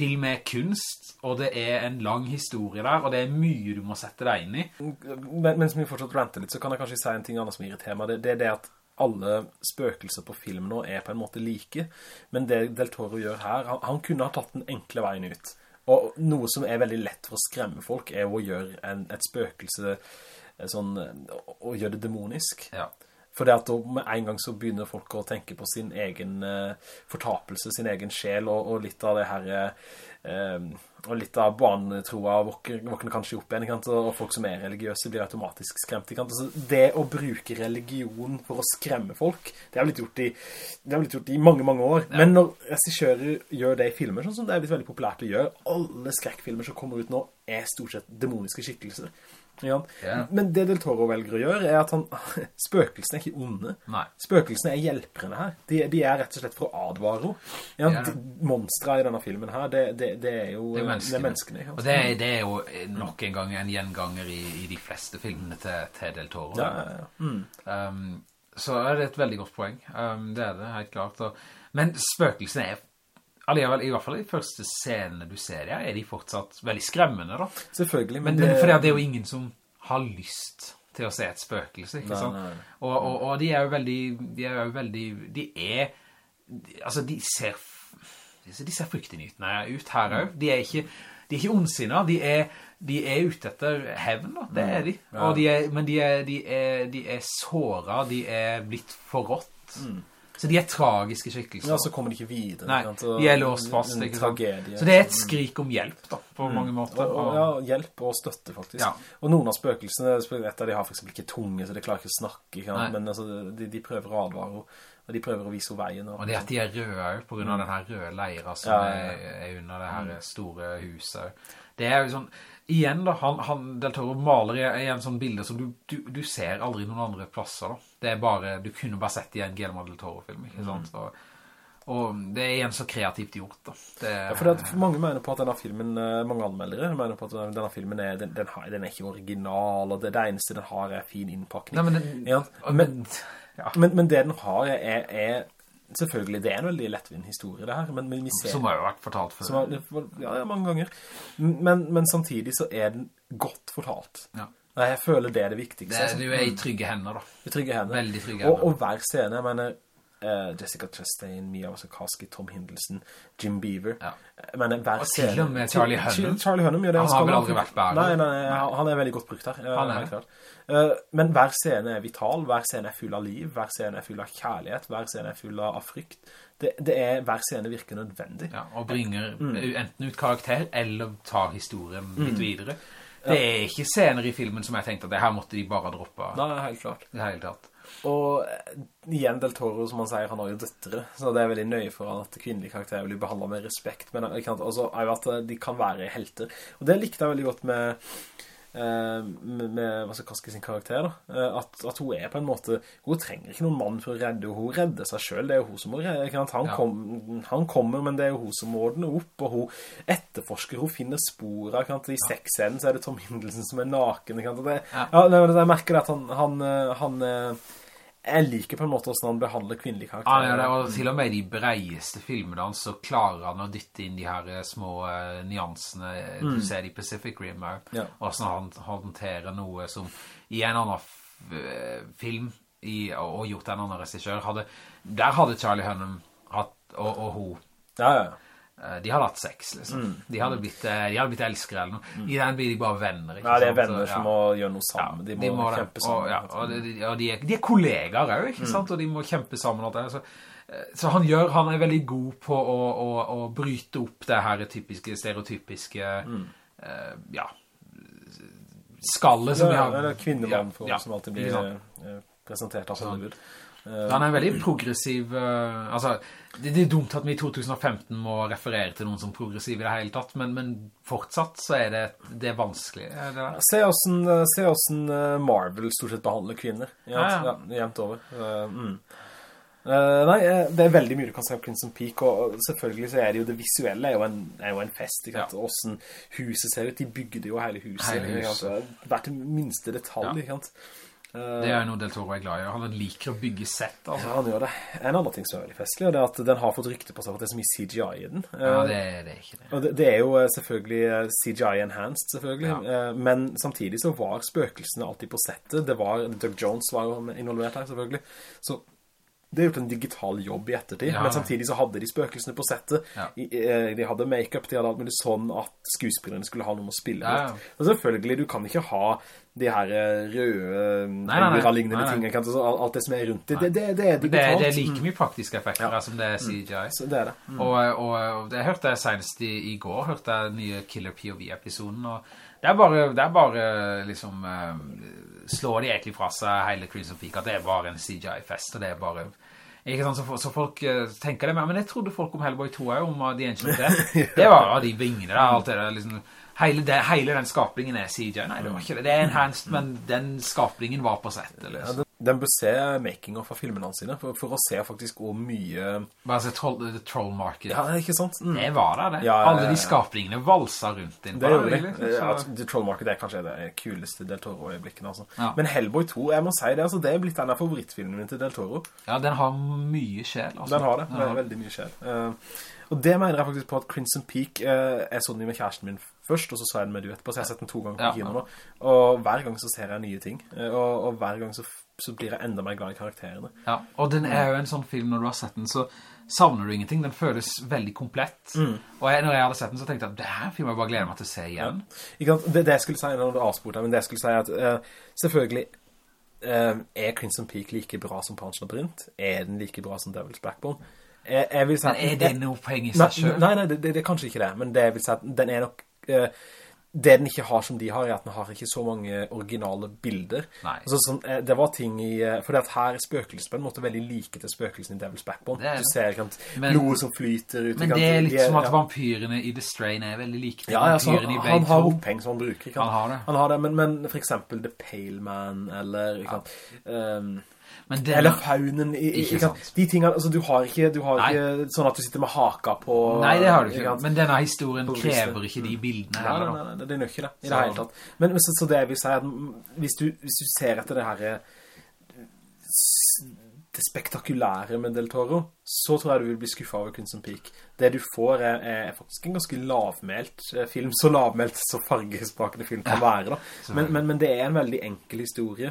film er kunst, og det er en lang historie der, og det er mye du må sette deg inn i. Men, mens vi fortsatt ranter litt, så kan jeg kanskje si en ting annet som irriterer meg. Det, det er det at alle spøkelser på film nå er på en måte like, men det Del Toro gjør her, han, han kunne ha tatt den enkle veien ut. Og noe som er veldig lett for å skremme folk, er å gjøre en, et spøkelse eh, sånn, å, å gjøre det demonisk. Ja. For det at med en gang så begynner folk å tenke på sin egen eh, fortapelse, sin egen sjel, og, og litt av det her, eh, og litt av barnetroa våkner, kanskje opp igjen, kan, og folk som er religiøse blir automatisk skremt. Kan. Altså, det å bruke religion for å skremme folk, det har blitt gjort i, det har blitt gjort i mange, mange år. Men når regissører gjør det i filmer, sånn som det er blitt veldig populært å gjøre, alle skrekkfilmer som kommer ut nå er stort sett demoniske skikkelser. Ja. Yeah. Men det Del Toro velger å gjøre er at han, spøkelsene er ikke onde. Nei. Spøkelsene er hjelperne her. De, de er rett og slett for å advare. Ja, yeah. Monstre i denne filmen her, det, det, det er jo Det er det menneskene. er menneskene. ja. Og det, er- det er jo nok en gang en gjenganger i, i de fleste filmene til, til Del Toro. Ja, ja, ja. Mm. Um, så er det et veldig godt poeng. Um, det er det, helt klart. Og, men spøkelsene er, alligevel, i hvert fall i de første scenene du ser ja, er de fortsatt veldig skremmende da. Selvfølgelig, Men, men, det... For det er jo ingen som har lyst til å se et spøkelse, ikke Nei, sant? nei. Og, og, og de er jo veldig, de er jo veldig, de er, de, altså de ser, de ser fryktinngytende ut her også. De er ikke, de er ikke ondsinnet, de er, de er ute etter hevn, da. det er de. Mm. Ja. De er, men de er, de, er, de er såret, de er blitt forrådt. Mm. Så de er tragiske skikkelser. Ja, så kommer de ikke videre. Nei, de er låst fast, en en tragedie, Så det er et skrik om hjelp, da, på mange måter. Og, og, ja, hjelp og støtte faktisk. Ja. Og noen av spøkelsene, et av de har for eksempel ikke tunge, så de klarer ikke å snakke, ikke men altså, de, de prøver å advare, og og de prøver å vise henne veien. Og det at de er røde på grunn av den her røde leira som Mm. Ja. Er, er under det her store huset. Det er jo sånn, igjen da, han, han Del Toro maler i, i en sånn bilde som du, du, du ser aldri noen andre plasser da. Det er bare, du kunne bare sett i en Guillermo del Toro-film, ikke sant? Mm. Og, og det er igjen så kreativt gjort da. Det, Ja, for det mange mener på at denne filmen, eh, mange anmeldere mener på at denne filmen er, den, den, har, den er ikke original, og det, det eneste den har er fin innpakning. Nei, men den- Ja, men, ja. men, men det den har er, er selvfølgelig, det er en veldig lettvinn historie det her, men, men vi ser... som har jo vært fortalt før. har, ja, ja, mange ganger. Men, men samtidig så er den godt fortalt. Ja. Og jeg føler det er det viktigste. det, er, du er i trygge hender da. I trygge hender. Veldig trygge og, hender. og hver scene, jeg mener, eh, Jessica Chastain, Mia Wasikowski, Tom Hindelsen, Jim Beaver. Ja. Men mener, hver Og til og med Charlie Hunnam. Charlie Hunnam gjør det. Han har vel aldri vært bedre. Nei, nei, nei, han er veldig godt brukt her. eh, Han er helt det. klart. Eh, men hver scene er vital, hver scene er full av liv, hver scene er full av kjærlighet, hver scene er full av frykt. Det, det er, hver scene virker nødvendig. Ja, og bringer Mm. enten ut karakter, eller tar historien litt videre. Det er ikke scener i filmen som jeg tenkte at det her måtte de bare droppe Nei, helt klart. det hele tatt. Og eh, igjen Del Toro, som han sier, han har jo døttere, så det er veldig nøye for han at kvinnelige karakterer blir behandlet med respekt, men ikke også er jo at eh, de kan være helter. Og det likte jeg veldig godt med, eh, med, med Kaske sin karakter, da. Eh, At, at hun er på en måte, hun trenger ikke noen mann for å redde, hun redder seg selv, det er jo hun som må redde. Han, Ja. kom, han kommer, men det er jo hun som må ordne opp, og hun etterforsker, hun finner spor, i ja. Sexscenen så er det Tom Hindelsen som er naken, det, Ja. ja, jeg merker det at han, han, eh, han eh, jeg liker på en måte hvordan han behandler kvinnelige karakterer. Ja, det, og til og med i de breieste filmene hans, så klarer han å dytte inn de her eh, små eh, nyansene du ser i Pacific Rim også. Mm. Ja. Og sånn han håndterer noe som i en annen eh, film i, og, og gjort en annen regissør, hadde, der hadde Charlie Hunnam hatt, og, og hun, Ja, ja, de hadde hatt sex, liksom. De, hadde blitt, eh, de hadde blitt elskere eller noe. I den blir de bare venner, ikke sant? Ja, det er venner som må gjøre noe sammen. de, må det. kjempe sammen. Og, ja, og, de, og de, er, de er kollegaer også, ikke sant? Og de må kjempe sammen. Så, eh, så han, gjør, han er veldig god på å, å, å bryte opp det her typiske, stereotypiske, eh, ja, skallet som ja, ja, har. eller kvinnemann for, Ja, som alltid blir eh, presentert av Hollywood. Han er veldig progressiv, eh, altså, det, det er dumt at vi i 2015 må referere til noen som progressiv i det hele tatt, men, men fortsatt så er det, det er vanskelig. Er det? Se hvordan, eh, se hvordan eh, Marvel stort sett behandler kvinner. Ja, Ja, ja. ja. over. Eh, mm. Uh, nei, eh, det er veldig mye du kan se på Crimson Peak, og selvfølgelig så er det jo det visuelle er jo en, er jo en fest, ikke sant? Hvordan huset ser ut, de bygde jo hele huset. Hele huset. sant? Hvert minste detalj, Ja. ikke sant? Det er noe Del Toro er glad i. Han liker å bygge sett, altså. Ja, han gjør det. En annen ting som er veldig festlig, det er at den har fått rykte på seg at det er så mye CGI i den. Ja, Eh, det, det er ikke det. Og det, det er jo eh, selvfølgelig eh, CGI-enhanced, selvfølgelig. ja. Men samtidig så var spøkelsene alltid på settet. Det var, Doug Jones var jo involvert her, selvfølgelig. Så det har gjort en digital jobb i ettertid, Ja. men samtidig så hadde de spøkelsene på settet. Ja. Eh, de hadde make-up, de hadde alt mulig sånn at skuespillerne skulle ha noen å spille Ja, ja. Og selvfølgelig, du kan ikke ha de her eh, røde, nei, nei. lignende Nei, nei. tingene, ikke alt det som er rundt det, det, det, det er Det, digitalt. det er like mye praktiske effekter som det er CGI. Så det er det. Mm. Og, og, og det hørte jeg senest i, i går, hørte jeg den nye Killer POV-episoden, og det er bare, det er bare liksom, eh, slår de egentlig fra seg hele Crimson Peak, at det er bare en CGI-fest, og det er bare... Ikke sant, så, fo- så folk uh, tenker det, men jeg trodde folk om Hellboy 2 også, om uh, The Ancient Death. Det var ja, de vingene der, alt det der, liksom, hele, det, hele den skapningen er CGI. Nei, det var ikke det. Det er enhanced, men den skapningen var på sett, eller liksom. Den, bør se making-of av filmene sine, for, for å se faktisk hvor mye... Hva se troll, The Troll Market. Ja, ikke sant? Mm. Det var da det. Ja, Alle de skapringene skapningene valsa rundt inn på Det gjorde der, det. egentlig. Ja, The Troll Market er kanskje det kuleste Del Toro-øyeblikkene, altså. Ja. Men Hellboy 2, jeg må si det, altså, det er blitt denne av favorittfilmene min til Del Toro. Ja, den har mye sjel, altså. Den har det, Den er veldig mye sjel. Uh, og det mener jeg faktisk på at Crimson Peak, uh, jeg så den med kjæresten min først, og så så jeg den med du etterpå, så jeg har sett den to ganger på Ja, kino nå. Og hver gang så ser jeg nye ting, Eh, og, og hver gang så, så blir jeg enda mer glad i karakterene. Ja, og den er jo en sånn film, når du har sett den, så savner du ingenting. Den føles veldig komplett. Mm. Og jeg, når jeg hadde sett den, så tenkte jeg at det her filmen jeg bare gleder meg til å se igjen. Sant? Det, det jeg skulle si når du avspurte, men det jeg skulle si er at uh, selvfølgelig uh, er Crimson Peak like bra som Punch Labyrinth? Er den like bra som Devil's Backbone? Jeg, jeg si at- Men er det noe poeng i seg selv? Nei, nei, det, det, det er kanskje ikke det, men det jeg vil si at den er nok... eh, det den ikke har som de har, er at den har ikke så mange originale bilder. Altså, sånn, eh, det var ting i... For Fordi at her er spøkelsen på en måte veldig like til spøkelsen i Devil's Backbone. Det Du ser ikke Men- noe som flyter ut. Men det er er de litt som at ja. vampyrene i The Strain er veldig like til Ja, ja, så vampyrene i han, han har 2. oppheng som han bruker? Han har det. Han har det, men, men for eksempel The Pale Man, eller, Ja. sant, Men det eller faunen, i, Ikke ikke sant? sant. De tingene, altså du har ikke, du har ikke sånn at du sitter med haka på... Nei, det har du ikke. Men denne historien krever ikke de bildene Nei, nei, nei, nei, det er nok ikke det, i Så- det hele tatt. Men så, så det jeg vil si er at mm, hvis du, hvis du ser etter det her det spektakulære med Del Toro, så tror jeg du vil bli skuffet over Crimson Peak. Det du får er, er faktisk en ganske lavmelt eh, film, så lavmelt så fargesprakende film kan være da. Men, men, men det er en veldig enkel historie,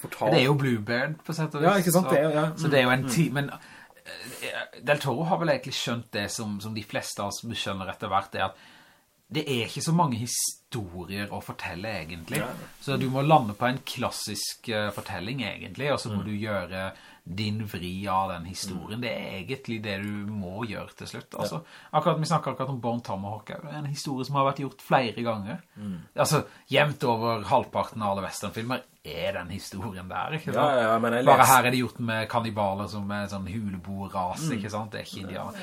fortalt. Det er jo Bluebird på sett og vis. Ja, ikke sant, Så, det er jo- ja. så det er jo en tid, men eh, Del Toro har vel egentlig skjønt det som, som de fleste av oss skjønner etter hvert, det er at det er ikke så mange historier å fortelle egentlig. Så du må lande på en klassisk uh, fortelling egentlig, og så Mm. må du gjøre din vri av den historien. Det er egentlig det du må gjøre til slutt. Altså, akkurat, vi snakker akkurat om Born Tomahawk, en historie som har vært gjort flere ganger. Mm. Altså, jevnt over halvparten av alle westernfilmer er den historien der, ikke sant? Ja, ja, Bare leste- her er det gjort med kannibaler som er sånn huleboerras, Mm. ikke sant? Det er ikke indianer.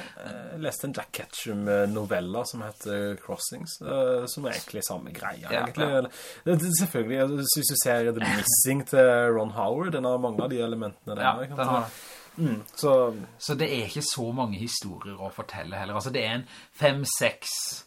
Jeg leste en Jack Ketchum-novella som heter Crossings, eh, som er egentlig samme greia, Ja, egentlig. ja. Selvfølgelig, hvis du ser The Missing til Ron Howard, den har mange av de elementene der. Ja, den har det. Mm, så, Så det er ikke så mange historier å fortelle heller. Altså det er en fem-seks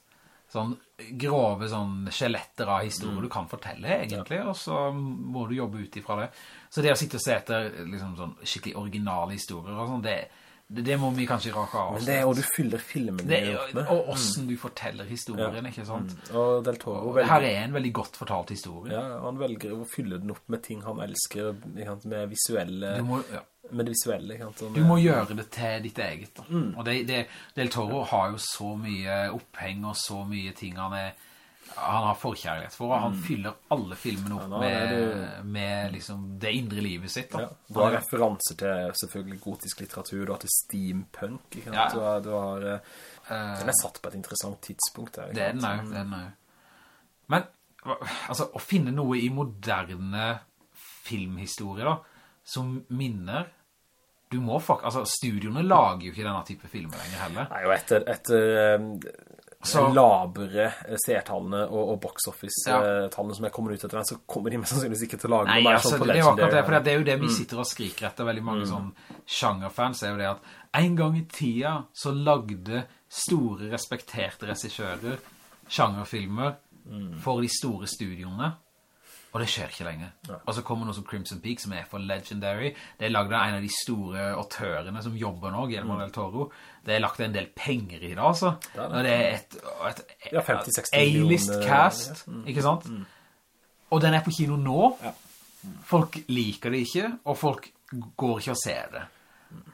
sånn grove sånn skjeletter av historier du kan fortelle egentlig, og så må du jobbe ut ifra det. Så det å sitte og se etter liksom sånn skikkelig originale historier og sånn, det, det, det må vi kanskje rake av men det er jo du fyller filmen Det med. og hvordan du forteller historien, ikke sant? Og Del Toro velger... her er en veldig godt fortalt historie. ja, han velger å fylle den opp med ting han elsker, med visuelle, Du må, ja. med det visuelle, sant, og Du med- må gjøre det til ditt eget. Mm. Og det, det, Del Toro har jo så mye oppheng og så mye ting han er han har forkjærlighet for, og han fyller alle filmene opp Mm. Ja, med, er med liksom det indre livet sitt da. Ja, du har referanser til selvfølgelig gotisk litteratur, du har til steampunk, ikke sant? Ja. Du har, du har eh, Eh, den er satt på et interessant tidspunkt der. det er den er den jo. Men, altså, å finne noe i moderne filmhistorie da, som minner, du må faktisk, altså, studioene lager jo ikke denne type filmer lenger heller. Nei, og etter, etter eh, Så- labre seertallene og, og box office-tallene som er kommet ut etter den, så kommer de mest sannsynligvis ikke til å lage Nei, noe altså, sånn det er det, for det er jo det vi sitter og skriker etter veldig mange sånn sjangerfans, er jo det at en gang i tida så lagde store, respekterte regissører sjangerfilmer for de store studioene, og det skjer ikke lenger. Og så kommer noe som Crimson Peak, som er for Legendary. Det er laget av en av de store autørene som jobber nå, Guillermo del Toro. Det er lagt en del penger i det, altså. Og det er et, et, et 50-60 A-list cast, ikke sant? Og den er på kino nå. Folk liker det ikke, og folk går ikke og ser det.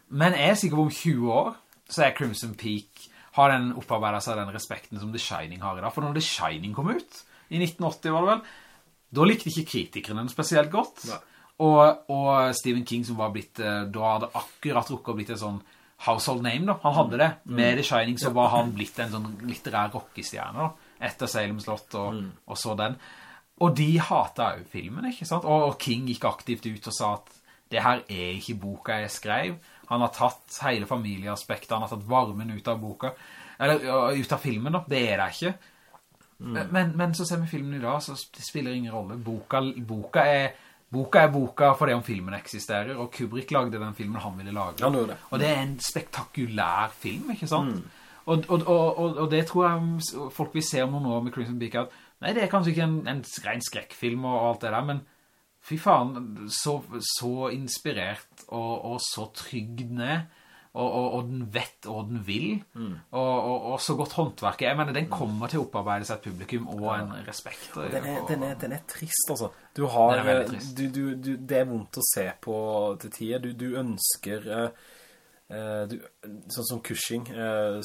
Men jeg er sikker på om 20 år, så er Crimson Peak, har den opparbeidet seg den respekten som The Shining har i dag. For når The Shining kom ut, i 1980 var det vel, da likte ikke kritikerne den spesielt godt. Og, og Stephen King som var blitt, eh, da hadde akkurat rukket å blitt en sånn household name da, han hadde det. Med The Shining så var han blitt en sånn litterær rockestjerne da, etter Salem Slott og, og så den. Og de hatet jo filmen, ikke sant? Og, og King gikk aktivt ut og sa at det her er ikke boka jeg skrev. Han har tatt hele familieaspektet, han har tatt varmen ut av boka, eller ut av filmen da, det er det ikke. Men, men så ser vi filmen i dag, så det spiller ingen rolle. Boka, boka, er, boka er boka for det om filmen eksisterer, og Kubrick lagde den filmen han ville lage. Han det. Og det er en spektakulær film, ikke sant? Og, og, og, og, og det tror jeg folk vil se om noen år med Crimson Peak, at nei, det er kanskje ikke en, en ren skrekkfilm og alt det der, men fy faen, så, så inspirert og så trygg den er, og, og, og den vet hva den vil, og, og, og så godt håndverket. Jeg mener, den kommer til å opparbeide seg et publikum og en respekt. Og, Den er, den, er, den er trist, altså. Du har, eh, trist. Du, du, du, det er vondt å se på til tider. Du, du ønsker, du, sånn som Cushing, uh,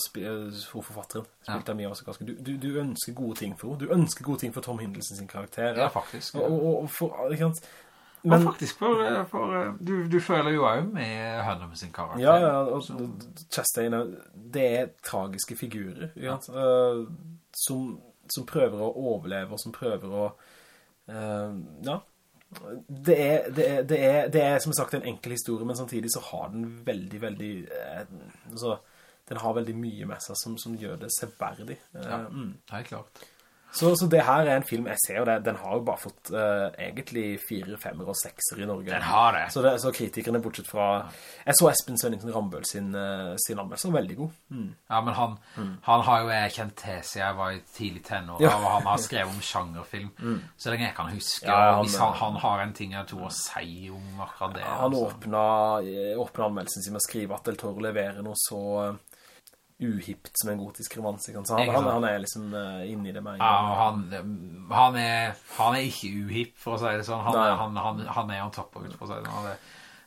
forfatteren, spilt av Mia Wasikowski, du, du, du ønsker gode ting for henne. Du ønsker gode ting for Tom Hindelsen sin karakter. Ja, faktisk, ja. Og for, ikke sant? Men- og faktisk, for, for du, du føler jo også med Hunnam sin karakter. Ja, ja, og Chastain, er- det er tragiske figurer, ja. Eh, som, som prøver å overleve, og som prøver å, uh, ja, det er, det, er, det, er, det er som sagt en enkel historie, men samtidig så har den veldig, veldig, eh, altså, den har veldig mye med seg som, som gjør det severdig. Eh, Ja. mm. Helt klart. Så, så det her er en film, jeg ser jo det, den har jo bare fått uh, egentlig fire, femmer og sekser i Norge. Den har det. Så, det, så kritikerne, bortsett fra, jeg så Espen Sønningsen Rambøl sin, uh, sin anmeldelse, veldig god. Mm. Ja, men han, han har jo jeg kjent til siden jeg var i tidlig tenår, Ja. Mm. og han har skrevet om sjangerfilm, så lenge jeg kan huske, Ja, og han- hvis han, han har en ting eller to å si om akkurat det. Han altså. åpnet, eh, åpnet anmeldelsen sin med å skrive at Del Toro leverer noe så eh, uhippt som en gotisk romanse, han, han, han er liksom uh, inne i det med en Ja, gang. han, han, er, han er ikke uhipp, for å si det sånn. Han, han, han, han er on top of it, for å si det sånn.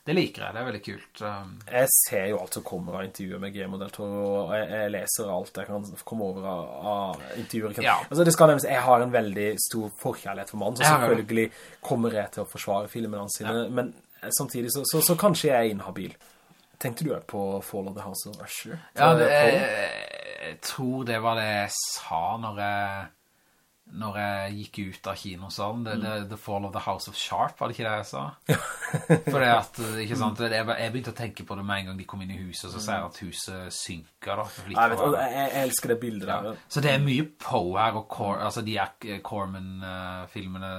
Det, liker jeg, det er veldig kult. Um, Jeg ser jo alt som kommer av intervjuer med Guillermo del Toro, og jeg, jeg leser alt jeg kan komme over av, av intervjuer. Kan- Ja. Altså, det skal nevnes, jeg har en veldig stor forkjærlighet for mannen, så selvfølgelig kommer jeg til å forsvare filmene sine, men samtidig så, så, så kanskje jeg er inhabil. Tenkte du på Fall of the House of Usher? ja, det, jeg, jeg tror det var det jeg sa når jeg, når jeg gikk ut av kinosalen. Det, det, The Fall of the House of Sharp, var det ikke det jeg sa? For det at, ikke sant, jeg, jeg begynte å tenke på det med en gang de kom inn i huset, og så ser jeg at huset synker da. jeg, vet, jeg, jeg elsker det bildet der. Ja. Så det er mye Poe her, og Cor altså de er Corman-filmene,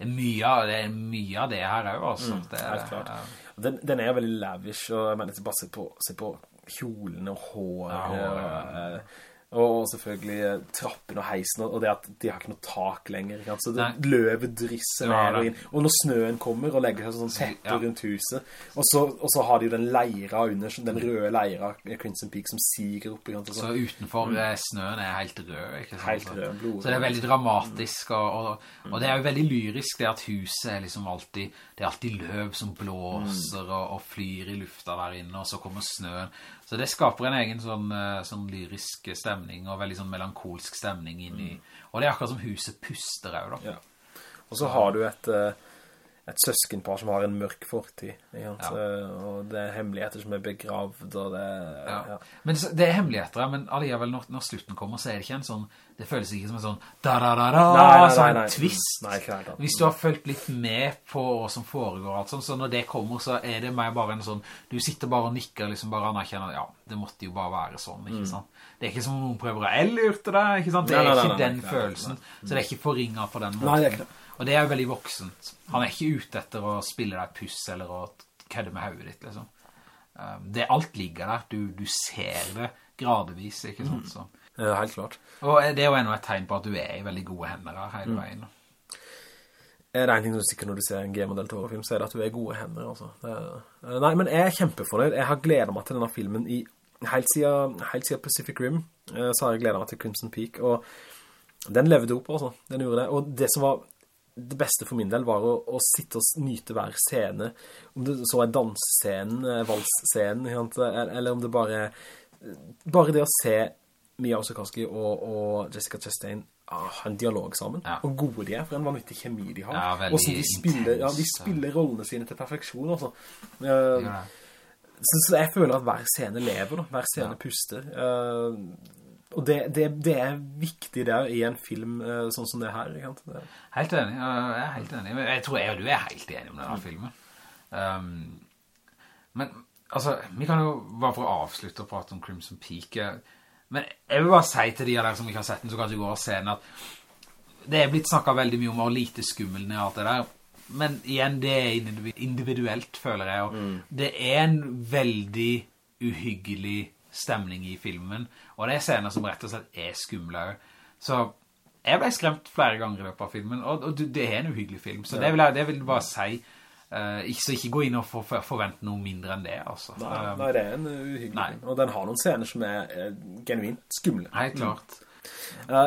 det mye, det er mye av det her også, altså. det Mm, Helt klart. ja. Den, den er veldig lavish, og jeg mener, bare se på, se på kjolene og håret, Ja, håret, og, eh, selvfølgelig eh, trappen og heisen, og det at de har ikke noe tak lenger, sant? så det, Nei. løvet drysser Ja, ned og inn, og når snøen kommer og legger seg sånn teppe Ja. rundt huset, og så, og så har de jo den leira under, den røde leira av Crimson Peak som siger opp, sant? Så utenfor mm. snøen er helt rød, ikke sant? Helt rød, blod. Så det er veldig dramatisk, og, og, og det er jo veldig lyrisk det at huset er liksom alltid, det er alltid løv som blåser Mm. og, og flyr i lufta der inne, og så kommer snøen. Så det skaper en egen sånn, eh, sånn lyrisk stemning, og veldig sånn melankolsk stemning inni. Og det er akkurat som huset puster også da. Mm. Ja. Og så har du et, eh, et søskenpar som har en mørk fortid. Ja. Og det er hemmeligheter som er begravd, og det... Ja. ja. Men det, er hemmeligheter, men alligevel når, når slutten kommer, så er det ikke en sånn, det føles ikke som en sånn da-da-da-da, sånn twist. Nei, ikke. Hvis du har følt litt med på hva som foregår, alt sånt, så når det kommer, så er det mer bare en sånn, du sitter bare og nikker, liksom bare anerkjenner, ja, det måtte jo bare være sånn, ikke sant? Det er ikke som om noen prøver å ellurte deg, ikke sant? Det er Nei, nei, ikke nei, nei, den følelsen, så det er ikke forringet på den måten. Nei, det er ikke det. Og det er jo veldig voksent. Han er ikke ute etter å spille deg puss, eller å kødde med hodet ditt, liksom. Um, det alt ligger der, du, du ser det gradvis, ikke sant? Så. Ja, helt klart. Og det er jo enda et tegn på at du er i veldig gode hender her Mm. hele veien. Er det en ting du sikkert når du ser en G-modell til overfilm, så er det at du er i gode hender, altså. Er, eh, nei, men jeg er kjempefornøyd. Jeg har gledet meg til denne filmen i, helt siden, helt siden Pacific Rim, eh, så har jeg gledet meg til Crimson Peak, og den levde opp, altså. Den gjorde det. Og det som var det beste for min del var å, å sitte og nyte hver scene. Om det så er dansscenen, eh, valsscenen, eller, eller om det bare bare det å se Mia Osakaski og, og Jessica Chastain ah, ha en dialog sammen, Ja. og gode de er, for en vanvittig kjemi de har. Ja, og så de spiller, ja, de spiller rollene sine til perfeksjon, altså. Uh, ja. så, så jeg føler at hver scene lever, da. Hver scene puster. Eh, og det, det, det er viktig der i en film eh, sånn som det her? Det, Helt enig, jeg er helt enig. Jeg tror jeg og du er helt enig om denne filmen. Um, men, altså, vi kan jo, bare for å avslutte og prate om Crimson Peak, men jeg vil bare si til de av dere som ikke har sett den, så kanskje går og ser den, at det er blitt snakket veldig mye om å lite skummel og alt det der, men igjen, det er individuelt, føler jeg, og det er en veldig uhyggelig stemning i filmen, og det er scener som rett og slett er skumle. Så jeg ble skremt flere ganger i løpet av filmen, og, og det er en uhyggelig film, så det vil jeg, det vil bare si. Uh, ikke, så ikke gå inn og for, for, forvente noe mindre enn det, altså. nei, Eh, nei, det er en uh, uhyggelig nei. film. Og den har noen scener som er er genuint skumle. Helt klart. Eh,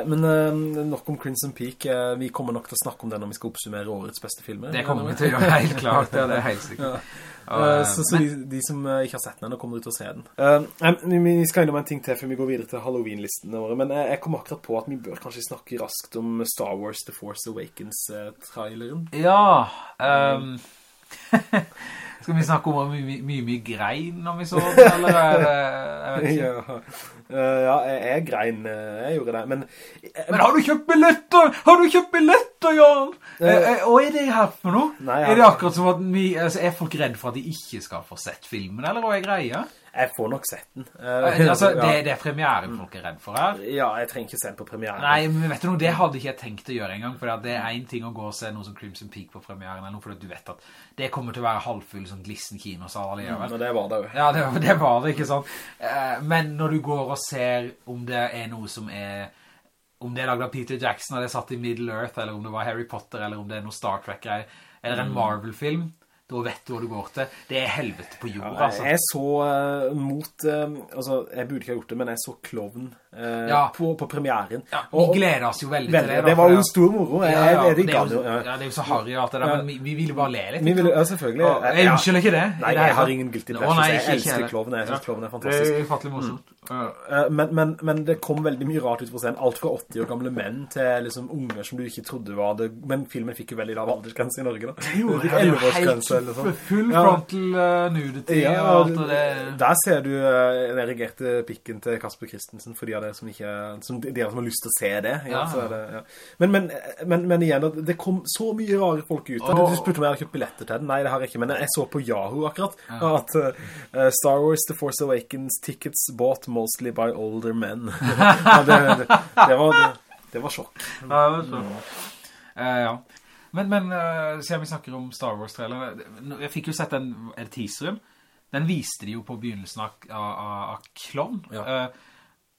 men eh, nok om Crimson Peak. Eh, vi kommer nok til å snakke om det når vi skal oppsummere årets beste filmer. Det kommer vi til å gjøre helt klart, ja, det er helt sikkert. Ja. Uh, eh, så så de, de som eh, ikke har sett den, kommer ut til å se den. Uh, vi skal innom en ting til før vi går videre til Halloween-listene våre, men jeg, jeg kom akkurat på at vi bør kanskje snakke raskt om Star Wars The Force Awakens-traileren. Ja, ehm, Skal vi snakke om mye mye grein når vi så den, eller er det, jeg vet ikke. Ja, Eh, ja jeg, jeg grein, eh, jeg gjorde det, men... Men har du kjøpt billetter? Har du kjøpt billetter, Jan? Eh, eh, og er det her for noe? Nei, ja. er det akkurat som at vi, altså, er folk redde for at de ikke skal få sett filmen, eller hva er greia? Jeg får nok sett den. Eh, altså, det, det er premieren folk er redde for her. Ja, jeg trenger ikke se den på premieren. Nei, men vet du noe, det hadde ikke jeg tenkt å gjøre engang, for det er en ting å gå og se noe som Crimson Peak på premieren, eller noe, for du vet at det kommer til å være halvfull sånn glissen kinosal alligevel. Men det var det jo. Ja, det, det var det, ikke sant? Eh, Men når du går og ser om det er noe som er om det er laget av Peter Jackson, eller det er satt i Middle Earth, eller om det var Harry Potter, eller om det er noe Star Trek-greier, eller en Marvel-film, da vet du hva du går til. Det er helvete på jord, Ja, altså. jeg så uh, mot, uh, altså, jeg burde ikke ha gjort det, men jeg så Klovn eh, Ja. på, på premieren. Ja, Og- vi gleder oss jo veldig, Veldig, til det. da, det var jo en stor moro. Jeg, Ja, ja, det, er det jo, ja. det er jo så harry alt det der, men vi, vi ville bare le litt. Vi ville, ja, selvfølgelig. Og jeg unnskylder unnskyld ikke det. Nei, det jeg har ingen guilty pleasure. Jeg elsker klovene. Jeg synes Ja. er er Det fantastisk. er ufattelig morsomt. Mm. Eh, Men, men, men det kom veldig mye rart ut på scenen. Alt fra 80 år gamle menn til liksom unger som du ikke trodde var det. Men filmen fikk jo veldig lav aldersgrense i Norge da. Jo, gjorde det jo 11-årsgrense eller sånn. helt full frontal uh, nudity Ja, og alt det. der ser du eh, den erigerte pikken til Kasper Christensen for de dere som ikke, som, de som har lyst til å se det. Ja, Ja. det ja. men, men, men, men igjen, det- det kom så mye rare folk ut. Oh. Du spurte om jeg hadde kjøpt billetter til den. Nei, det har jeg ikke, men jeg så på Yahoo akkurat at uh, Star Wars The Force Awakens tickets bought mostly by older men. det, det, det, var, det, det var sjokk. Ja, jeg vet det. Uh, ja. Men, men uh, siden vi snakker om Star Wars-traileren, jeg fikk jo sett den teaser teaseren. Den viste de jo på begynnelsen av, av, av Klon. Ja. Eh,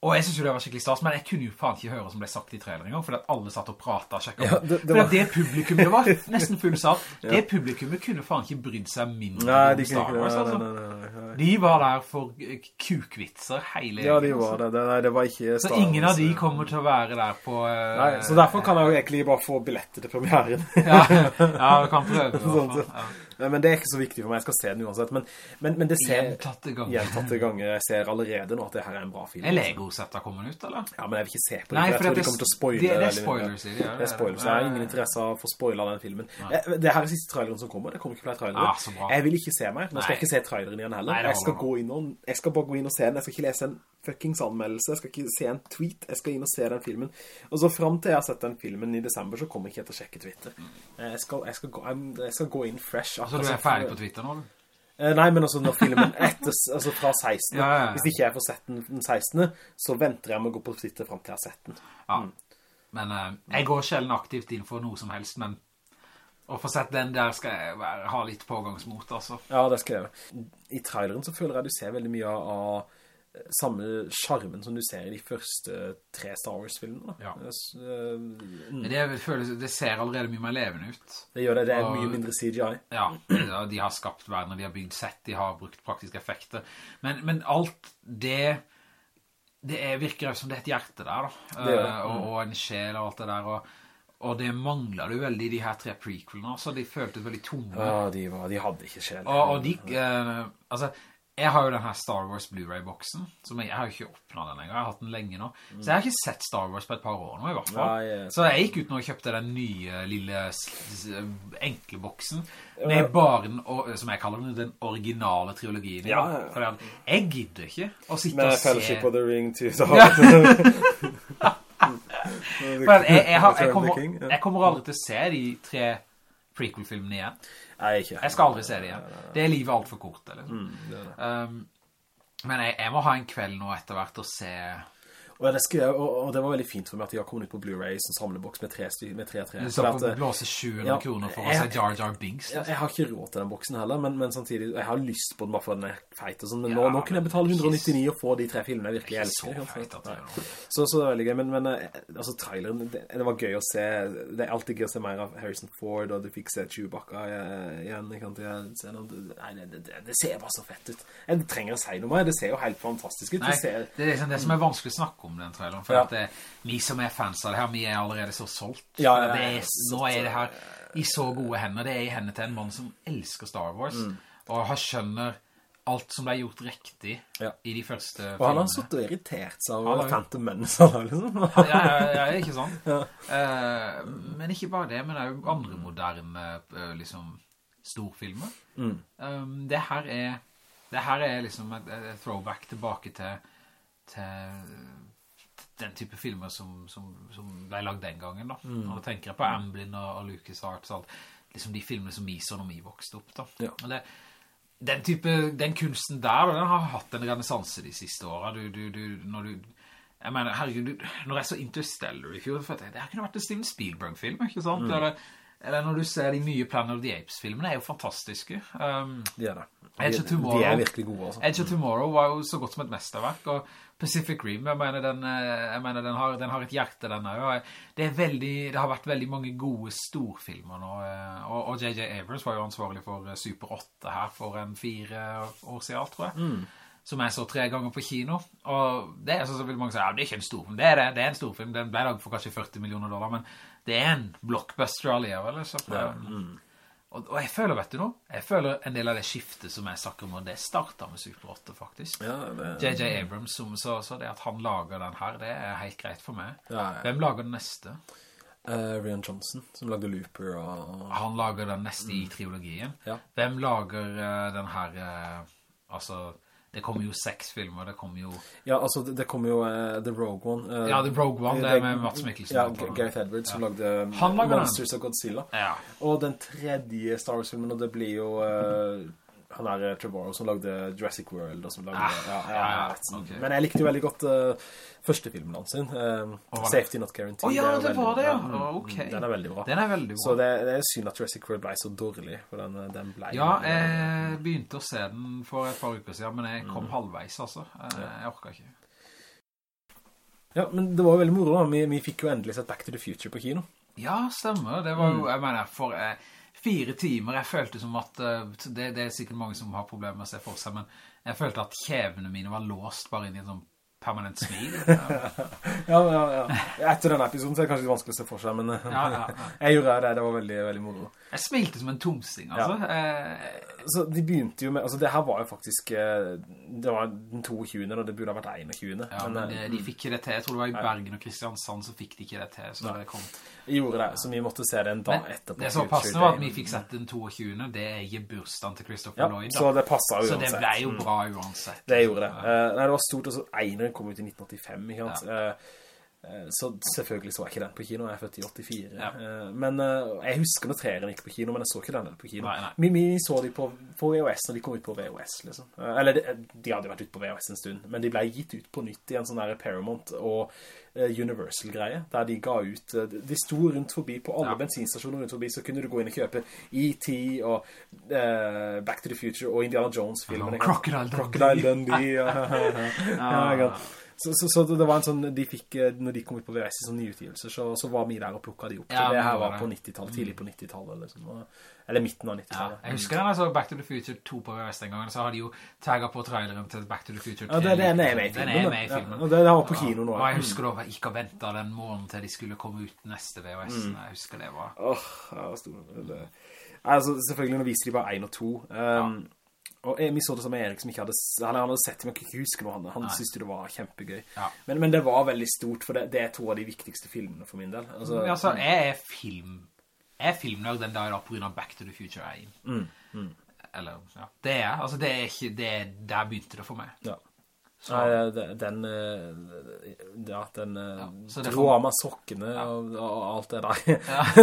og jeg synes jo det var skikkelig stas, men jeg kunne jo faen ikke høre hva som ble sagt i traileren engang, fordi at alle satt og pratet og sjekket. Ja, det- det var- det publikum, det var nesten full sal, det publikummet kunne faen ikke brydd seg mindre Nei, om Star Wars, altså. Nei, nei, nei, nei. De var der for kukvitser hele Ja, de var altså. det. Nei, det var ikke Star Så ingen av de eh. kommer til å være der på... eh, Nei, så derfor kan jeg jo egentlig bare få billetter til premieren. ja, ja, du kan prøve. det. Sånn. Ja. Men det er ikke så viktig for meg, jeg skal se den uansett. Men, men, men det ser... Gjentatte ganger. Gjentatte ganger. Jeg ser allerede nå at det her er en bra film. Er Lego-settet kommer ut, eller? Ja, men jeg vil ikke se på det. Nei, for jeg tror det- de kommer til å spoile det- det er spoilers i det, ja, Det er spoilers. Jeg har ingen interesse av å spoile den filmen. Jeg, Det her er siste traileren som kommer. Det kommer ikke flere trailere. Ah. Jeg vil ikke se mer. Nå skal jeg ikke se traileren igjen heller. Nei, jeg, skal gå inn og, jeg skal bare gå inn og se den. Jeg skal ikke lese en fuckings anmeldelse. Jeg skal ikke se en tweet. Jeg skal inn og se den filmen. Og så frem til jeg har sett den filmen i desember, så kommer jeg ikke til å sjekke Twitter. Eh, Jeg skal, jeg skal, gå, jeg skal gå inn fresh. Så du er ferdig på Twitter nå, du? Eh, Nei, men altså når filmen etter, altså fra 16. Ja, ja, ja. Hvis ikke jeg får sett den den 16. Så venter jeg med å gå på Twitter frem til jeg har sett den. Ja. Men uh, jeg går sjelden aktivt inn for noe som helst, men å få sett den der skal jeg være, ha litt pågangsmot, altså. Ja, det skal jeg. I traileren så føler jeg du ser veldig mye av samme charmen som du ser i de første tre Star Wars-filmene. Ja. Det, s- eh, mm, Det, er- føles, det ser allerede mye mer levende ut. det gjør det. Det er Og- mye mindre CGI. Ja, de har skapt verden, de har bygd sett, de har brukt praktiske effekter. Men, men alt det, det er, virker som det er et hjerte der, da. Det det. Eh, og, og en sjel og alt det der, og, og det mangler du veldig i de her tre prequelene, altså. De føltes veldig tomme. Ja, de, var, de hadde ikke sjel. Og, og de, eh, altså, jeg har jo den her Star Wars Blu-ray-boksen, som jeg, jeg har jo ikke åpnet den lenger, jeg har hatt den lenge nå. Så jeg har ikke sett Star Wars på et par år nå, i hvert fall. Nei, eh, Så jeg gikk ut nå og kjøpte den nye, lille, enkle boksen, med bare den, som jeg kaller den, den originale trilogien. Ja, ja, ja. Jeg gidder ikke å sitte Med og se... Med Fellowship of the Ring til jeg, jeg, har, kommer, jeg kommer aldri til å se de tre prequel-filmene igjen. Nei, ikke. Jeg skal aldri se det igjen. Det er livet alt for kort, eller? det er det. Um, men jeg, jeg må ha en kveld nå etter hvert og se... Og jeg- og, det var veldig fint for meg at de har kommet ut på Blu-ray som samleboks med tre, med tre, tre. Du at, på blåse 700 ja, kroner for å jeg- se Jar Jar Binks. Ja, liksom. jeg har ikke råd til den boksen heller, men, men samtidig, jeg har lyst på den bare for den er feit og sånn, men Ja, nå, nå kunne jeg betale 199 og få de tre filmene jeg virkelig elsker. så feit at det er Så, så det er veldig gøy, men, men eh, altså traileren, det, det var gøy å se, det er alltid gøy å se mer av Harrison Ford, og du fikk se Chewbacca eh, igjen? Jeg ser noe, nei, det, det, det, det ser bare så fett ut. Jeg trenger å si noe mer, det ser jo helt fantastisk ut. Nei, Det ser, det er liksom det som er vanskelig å snakke om den traileren, for Ja. at det, vi som er fans av det her, vi er allerede så solgt. Ja, ja, er, nå er det her i så gode hender. Det er i hendene til en mann som elsker Star Wars, Mm. og har skjønner alt som ble gjort riktig i de første filmene. og han har suttet og irritert seg over har Phantom Menace, liksom. ja, ja, ikke sant? Uh, men ikke bare det, men det er jo andre moderne, eh, liksom, storfilmer. Um, det her er, det her er liksom et, et throwback tilbake til, til den type filmer som, som, som ble lagd den gangen da. Når du tenker på Amblin og, og LucasArts, alt, liksom de filmene som vi så når vi vokste opp da. Ja. Og det, den type, den kunsten der, den har hatt en renaissance de siste årene. Du, du, du, når du, jeg mener, herregud, du, når jeg så Interstellar i fjor, for jeg, det her kunne vært en Steven Spielberg-film, ikke sant? Eller, eller når du ser de nye Planet of the Apes-filmene, er jo fantastiske. Um, De er det. Edge of Tomorrow. de er virkelig gode, altså. Edge of Tomorrow var jo så godt som et mesterverk, og Pacific Rim, jeg mener, den, eh, jeg mener, den, har, den har et hjerte, den her, det, veldig, det har vært veldig mange gode storfilmer nå, eh, og, J.J. Abrams var jo ansvarlig for eh, Super 8 her for en fire år siden, tror jeg. Som jeg så tre ganger på kino, og det er så, som vil mange si, ja, det er ikke en storfilm, det er det, det er en storfilm, den ble laget for kanskje 40 millioner dollar, men det er en blockbuster alligevel, så og, og jeg føler, vet du noe? jeg føler en del av det skiftet som jeg snakker om, og det startet med Super 8 faktisk. Ja, J.J. Abrams, som, så, så det at han lager den her, det er helt greit for meg. Ja, ja. Hvem lager den neste? Uh, Rian Johnson, som lagde Looper og... Han lager den neste i trilogien. Ja. Hvem lager uh, den her, uh, altså, det kommer jo seks filmer, det kommer jo... Ja, altså, det, det kommer jo uh, The Rogue One. Uh, Ja, The Rogue One, det er med Mats Mikkelsen. Ja, Gareth Edwards, som lagde Han lager den. Monsters of Godzilla. Ja. Og den tredje Star Wars-filmen, og det blir jo eh, han er eh, Trevorrow som lagde Jurassic World, og som lagde... Ah, ja, ja, ja, ja, jeg Men jeg likte jo veldig godt uh, første filmen hans sin, um, oh. Safety Not Guaranteed. Å ja, er det veldig- var det, ja. mm, okay. Den er veldig bra. Den er veldig bra. Så det, det er synd at Jurassic World ble så dårlig, for den, den ble... Ja, jeg begynte å se den for et par uker siden, men jeg Mm. kom halvveis, altså. Jeg, jeg orket ikke. Ja, men det var jo veldig moro da. Vi, vi fikk jo endelig sett Back to the Future på kino. Ja, stemmer. Det var Mm. jo, jeg mener, for eh, fire timer, jeg følte som at, eh, det, det er sikkert mange som har problemer med å se for seg, men jeg følte at kjevene mine var låst bare inn i en sånn permanent smil. Ja, Ja, ja. Etter denne episoden så er det kanskje vanskelig å se for seg, men ja, ja, ja. jeg gjorde det. Det var veldig, veldig moro. Jeg smilte som en tomsing, altså. Eh, Så de begynte jo med, altså det her var jo faktisk, eh, det var den 22. og det burde ha vært 21. ja, men men eh, de fikk ikke det til. Jeg tror det var i Bergen og Kristiansand så fikk de ikke det til, så da det kom. De gjorde det, så vi måtte se det en dag Men etterpå. det som passende var at vi fikk sett den 22. Det er ikke bursdagen til Christopher Ja, Lloyd, så det passet uansett. Så det ble jo Mm. bra uansett. Det gjorde det. Uh, nei, det var stort, og så Eineren kom ut i 1985, ikke sant? Ja. eh, så selvfølgelig så jeg ikke den på kino, jeg er født i 84. Ja. Eh, men eh, jeg husker når treeren gikk på kino, men jeg så ikke den på kino. Nei, nei. Vi, vi så de på, på VHS når de kom ut på VHS, liksom. Eh, eller de, de hadde vært ut på VHS en stund, men de ble gitt ut på nytt i en sånn der Paramount og eh, Universal-greie, der de ga ut, eh, de sto rundt forbi på alle Ja. bensinstasjoner rundt forbi, så kunne du gå inn og kjøpe E.T. og uh, Back to the Future og Indiana Jones-filmen. Ja. Crocodile Dundee. Crocodile Dundee, ja. ja, ja. Så, så, så det var en sånn, de fikk, eh, når de kom ut på VHS i sånne nyutgivelser, så, så var vi der og plukket de opp. Ja, det her var var på 90-tallet, tidlig på 90-tallet, liksom. Eller midten av 90-tallet. jeg husker den altså Back to the Future 2 på VHS den gangen, så hadde de jo tagget på traileren til Back to the Future 3. Ja, det, det er med i filmen. Den er med i filmen. Ja, og det, det var på kino nå. Og jeg husker da jeg ikke ventet den måneden til de skulle komme ut neste VHS. Mm. Jeg husker det var... Åh, oh, det stor. Det, altså, selvfølgelig, nå viser de bare 1 og 2. Um, Og vi så det som Erik som ikke hadde, han hadde sett men ikke huske noe han, han Nei. syntes det var kjempegøy. Ja. Men, men det var veldig stort, for det, det er to av de viktigste filmene for min del. Altså, altså, jeg er film... Jeg er filmlag den da på grunn av Back to the Future 1. Mm, Eller, ja. Det er, altså, det er ikke... Det er, der begynte det for meg. ja. Nei, den eh, Ja, den eh, Ja, dro får- av meg sokkene og, og alt det der.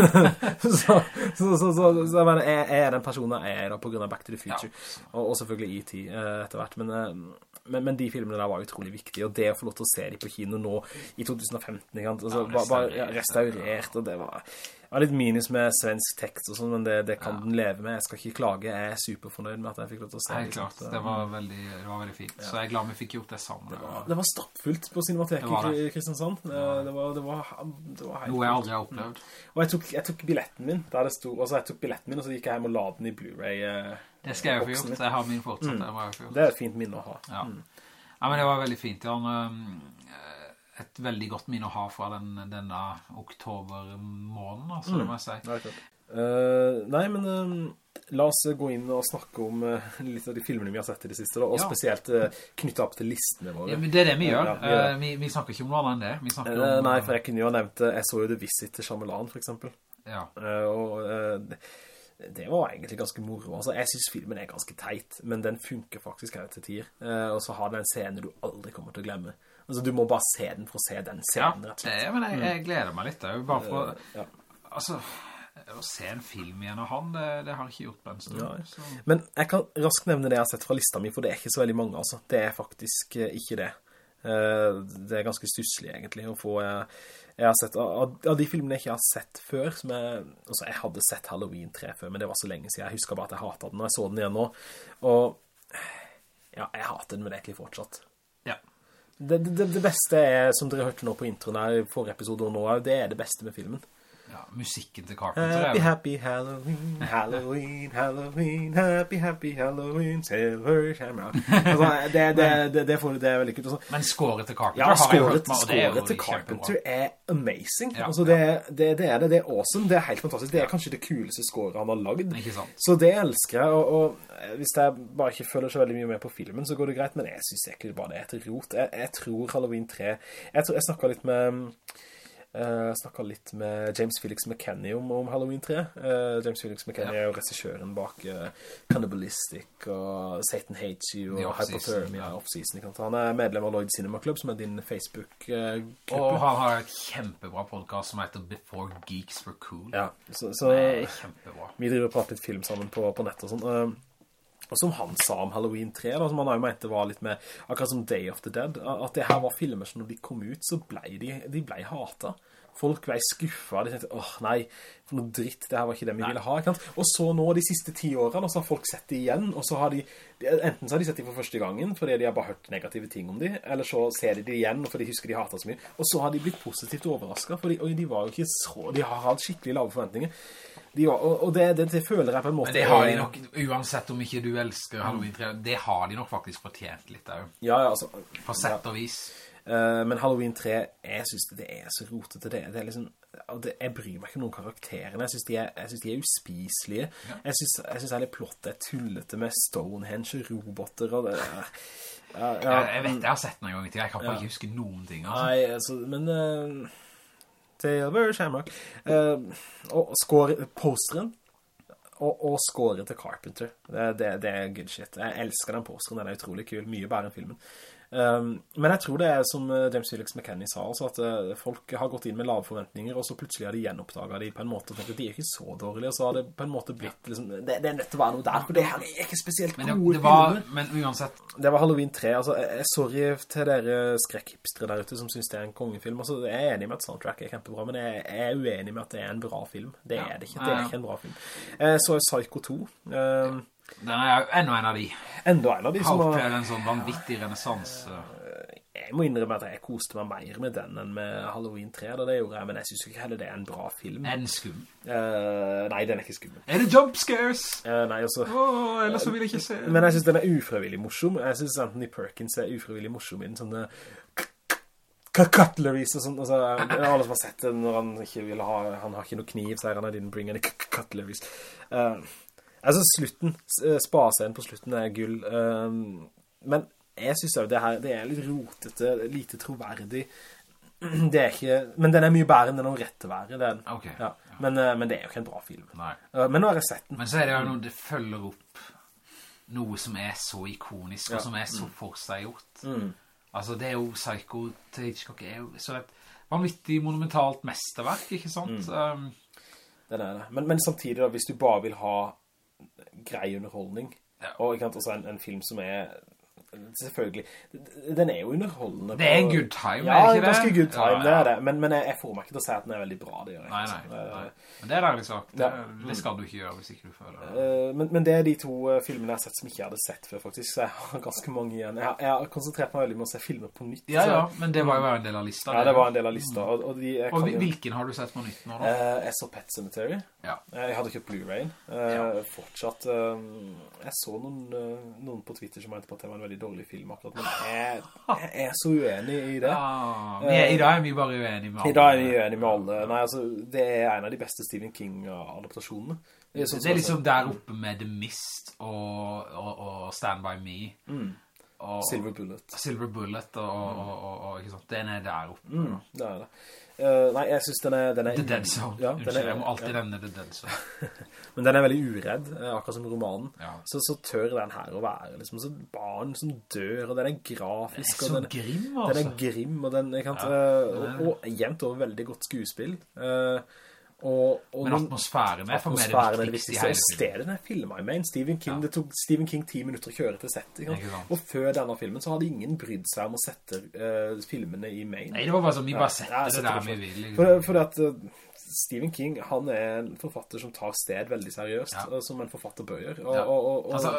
så, så, så, så, så jeg mener, jeg, jeg er den personen jeg er da på grunn av Back to the Future. Og, og selvfølgelig E.T. eh, etter hvert. Men, eh, men, men de filmene der var utrolig viktige, og det å få lov til å se dem på kino nå i 2015, ikke sant? Altså, Ja, bare, bare ja, restaurert. restaurert, og det var, var litt minus med svensk tekst og sånn, men det, det kan den leve med. Jeg skal ikke klage, jeg er superfornøyd med at jeg fikk lov til å se Helt klart. Det var veldig, det var veldig fint. Så jeg er glad vi fikk gjort det sammen. Det var, det var stappfullt på Cinemateket i Kristiansand. Det, det, var, det, var, det var helt Noe jeg aldri har opplevd. Og jeg tok, jeg tok billetten min, der det stod, altså jeg tok billetten min, og så gikk jeg hjem og la den i Blu-ray. eh, Det skal jeg jo få gjort. Jeg har min fortsatt. Gjort. Det er et fint minne å ha. Ja. ja, men det var veldig fint. Ja, eh, et veldig godt minne å ha fra den, denne oktobermåneden, altså, det må jeg si. Nei, uh. Nei, men uh, la oss gå inn og snakke om uh, litt av de filmene vi har sett i det siste, da, og Ja. spesielt knyttet opp til listene våre. Ja, men det er det vi gjør. Ja, vi vi, vi snakker ikke om noe annet enn det. Om... nei, for jeg kunne jo ha nevnt, jeg så jo The Visit til Shyamalan, for eksempel. Ja. Og det var egentlig ganske moro. Altså, jeg synes filmen er ganske teit, men den funker faktisk her til tider. Eh, og så har den en scene du aldri kommer til å glemme. Altså, du må bare se den for å se den scenen, rett og slett. Ja, men jeg, jeg gleder meg litt, jo bare for, Ja. altså, å se en film igjen av han, det, det har jeg ikke gjort på en stund. Ja. Men jeg kan raskt nevne det jeg har sett fra lista mi, for det er ikke så veldig mange, altså. Det er faktisk eh, ikke det. Eh, det er ganske stusselig, egentlig, å få... eh, jeg har sett, av, av de filmene jeg ikke har sett før, som jeg, altså jeg hadde sett Halloween 3 før, men det var så lenge siden. Jeg husker bare at jeg hatet den, og jeg så den igjen nå. Og ja, jeg hater den, men det er egentlig fortsatt. Det, det, det beste er, som dere hørte nå på introen her i forrige episode og nå, det er det beste med filmen. Ja, musikken til Carpenter Happy, happy Halloween, Halloween, Halloween, happy, happy Halloween, silver shamrock. Altså, det, det, det, det, får, det er veldig kult. Altså, Men scoret til Carpenter ja, har jeg hørt meg, og det er jo til. Carpenter er amazing. Ja, altså, det, det, det er det, det er awesome, det er helt fantastisk. Det er kanskje det kuleste skåret han har lagd. Ikke sant? Så det elsker jeg, og, og eh, hvis jeg bare ikke følger så veldig mye med på filmen, så går det greit, men jeg synes egentlig bare det er et rot. Jeg, jeg tror Halloween 3, jeg, tror, jeg snakket litt med... eh, Jeg snakket litt med James Felix McKenney om, om Halloween 3. Eh, James Felix McKenney er jo regissjøren bak eh, Cannibalistic og Satan Hates You og Hypothermia ja. Off-Season. Han er medlem av Lloyd Cinema Club, som er din Og Facebook-gruppe. han har et kjempebra podcast som heter Before Geeks Were Cool. Ja, så, så kjempebra. vi driver og prater litt film sammen på, på nett og sånn. Og som han sa om Halloween 3, da, som han har jo mente var litt med, akkurat som Day of the Dead, at det her var filmer som når de kom ut, så ble de, de ble hatet. Folk ble skuffet, de tenkte, åh nei, for noe dritt, det her var ikke det vi ville ha, ikke sant? Og så nå, de siste ti årene, så har folk sett det igjen, og så har de, enten så har de sett det for første gangen, fordi de har bare hørt negative ting om de, eller så ser de det igjen, fordi de husker de hatet så mye, og så har de blitt positivt overrasket, fordi de var jo ikke så, de har hatt skikkelig lave forventninger. De var, og, og det, det, det føler jeg på en måte Men det har de nok, uansett om ikke du elsker Halloween 3, det har de nok faktisk fortjent litt der. Ja, ja, altså. på sett og vis. Uh, men Halloween 3, jeg synes det, det er så rotete. Det, det er liksom, det, jeg bryr meg ikke om noen karakterene. Jeg synes de er, synes de er uspiselige. Jeg synes, jeg synes hele plottet er tullete med Stonehenge, roboter og det der. Ja, ja, Jeg, jeg vet jeg har sett den en gang i tiden, jeg kan bare ikke huske noen ting. Altså. Nei, altså, men... Uh, Silver Shamrock. Uh, og score, posteren, og, og scoret til Carpenter. Det, det, det er good shit. Jeg elsker den posteren, den er utrolig kul, mye bedre enn filmen. Um, men jeg tror det er som eh, James Felix McKenney sa, altså at eh, folk har gått inn med lave forventninger, og så plutselig har de gjenoppdaget de på en måte, og tenkte, de er ikke så dårlige, og så har det på en måte blitt liksom, det, det er nødt til å være noe der, for det her er ikke spesielt Men, det, gode det var, men uansett, Det var Halloween 3, altså, jeg, jeg- sorry til dere skrekkhipstere der ute som synes det er en kongefilm, altså, jeg er enig med at soundtrack er kjempebra, men jeg, er uenig med at det er en bra film. Det er det ikke, det er ikke en bra film. Eh, så er Psycho 2, eh, den er jo enda en av de. enda en av de Har som har... opplevd en sånn vanvittig renaissance. Jeg må innrømme at jeg koste meg mer med den enn med Halloween 3, da det gjorde jeg, men jeg synes ikke heller det er en bra film. Er den skum? Uh, nei, den er ikke skummel. Er det jump scares? Eh, nei, altså... Åh, ellers så vil jeg ikke se. Men jeg synes den er ufrivillig morsom. Jeg synes Anthony Perkins er ufrivillig morsom i den sånne cutleries og sånt, Altså, alle som har sett det når han ikke vil ha, han har ikke noe kniv, så er han I didn't bring any cutleries. Eh, altså slutten, spaseren på slutten er gull. Eh, men jeg synes jo det her, det er litt rotete, lite troverdig. Det er ikke, men den er mye bedre enn den om rett til å være. Er den. Ok. Ja. Men, eh, men det er jo ikke en bra film. Nei. Eh, men nå har jeg sett den. Men så er det jo noe, det følger opp noe som er så ikonisk, og som er så forseggjort. Altså, det er jo Psycho til Hitchcock er jo så et vanvittig monumentalt mesterverk, ikke sant? Um, det er det. Men, men samtidig da, hvis du bare vil ha grei underholdning, Ja. og ikke sant, også en, en film som er selvfølgelig, den er jo underholdende. Det er en good time, ja, er ikke det? ganske good time, Ja, det er det. Men, men jeg, får meg ikke til å si at den er veldig bra, det gjør jeg nei, nei, altså. nei. Eh, Men det er ærlig sagt. Det, Ja. det skal du ikke gjøre hvis ikke du føler det. Eh, men, men det er de to eh, filmene jeg har sett som ikke jeg hadde sett før, faktisk. Så jeg har ganske mange igjen. Jeg har, jeg har konsentrert meg veldig med å se filmer på nytt. Ja, ja, men det var jo en del av lista. Ja, det var en del av lista. Og, og, de, Og hvilken har du sett på nytt nå da? Eh, jeg så Pet Cemetery. Ja. Eh, Jeg hadde kjøpt Blu-ray. Eh, Ja. Fortsatt. eh, jeg så noen, eh, noen på Twitter som mente på at det var en veldig dårlig film akkurat, men jeg, jeg er så uenig i det. Ja, vi er, I dag er vi bare uenige med alle. I dag er vi uenige med alle. Nei, altså, det er en av de beste Stephen King-adaptasjonene. sånn Det er liksom der oppe med The Mist og, og, og Stand By Me. Mm. og Silver Bullet. Silver Bullet, og, og, og, ikke sant, den er der oppe. Mm, det er det. Eh, nei, jeg synes den er... Den er The Dead Zone. Ja, Unnskyld, er, jeg må alltid ja. nevne The Dead Zone. Men den er veldig uredd, eh, akkurat som romanen. Ja. Så, så tør den her å være liksom så barn som dør, og den er grafisk. Den er så den, grim, Den altså. er grim, og den, jeg kan, Ja, den er- og, og jevnt over veldig godt skuespill. Eh, og, og Men atmosfæren er for meg det er det viktigste viktigste. Og er filmet i Maine Stephen King, Ja. det tok Stephen King ti minutter å kjøre til sant. Og før denne filmen så hadde ingen brydd seg om å sette uh, filmene i Maine. Nei, det var bare sånn, vi Ja, bare ja, setter jeg det der vi vil. liksom. For, for at uh, Stephen King, han er en forfatter som tar sted veldig seriøst, Ja. uh, som en forfatter bør gjøre. Og, Ja. altså,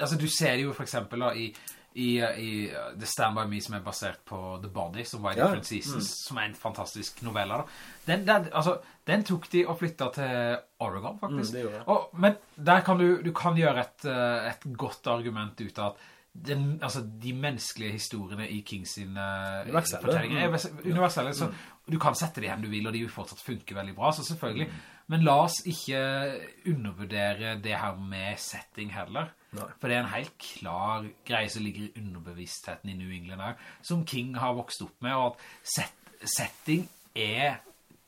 altså, du ser jo for eksempel da, i, i, i uh, The Stand By Me som er basert på The Body, som var i Ja. Different Seasons, som er en fantastisk novelle da. Den, den, altså, den tok de og flyttet til Oregon, faktisk. Mm, det gjorde jeg. Og, men der kan du, du kan gjøre et, uh, et godt argument ut av at den, altså, de menneskelige historiene i Kings sin uh, fortellinger er Mm. universelle, så du kan sette de hen du vil, og de vil fortsatt funke veldig bra, så selvfølgelig. Mm. Men la oss ikke undervurdere det her med setting heller. Nei. For det er en helt klar greie som ligger i underbevisstheten i New England her, som King har vokst opp med, og at set, setting er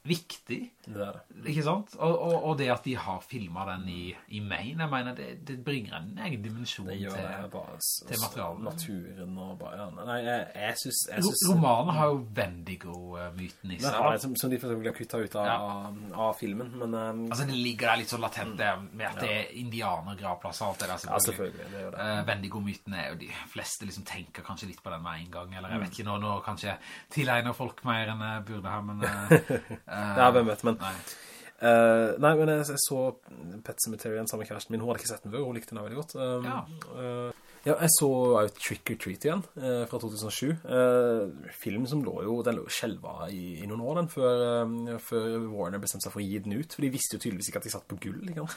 viktig, det er det. ikke sant? Og, og, og det at de har filmet den i, i Maine, jeg mener, det, det bringer en egen dimensjon Det det til... bare til materialet. naturen og bare, ja, nei, jeg, jeg synes, jeg synes Romanen har jo Vendigo-myten i den seg. Ja, som, som de selvfølgelig har kuttet ut av, Ja. av, filmen, men um, Altså, det ligger der litt så latent det med at det er indianergravplass og alt det der, ja, selvfølgelig, det gjør det. Uh, Wendigo-myten er jo de fleste liksom tenker kanskje litt på den med en gang, eller jeg vet ikke, nå, nå kanskje tilegner folk mer enn jeg burde her, men... Uh, Ja, hvem vet, men Nei. Eh, nei, men jeg, jeg så Pet Cemetery sammen med kjæresten min. Hun hadde ikke sett den før, hun likte den veldig godt. Um, Ja. eh, ja, jeg så jo Trick or Treat igjen, eh, fra 2007. Eh, film som lå jo, den lå jo skjelva i, i noen år, den, før, eh, før Warner bestemte seg for å gi den ut, for de visste jo tydeligvis ikke at de satt på gull, ikke?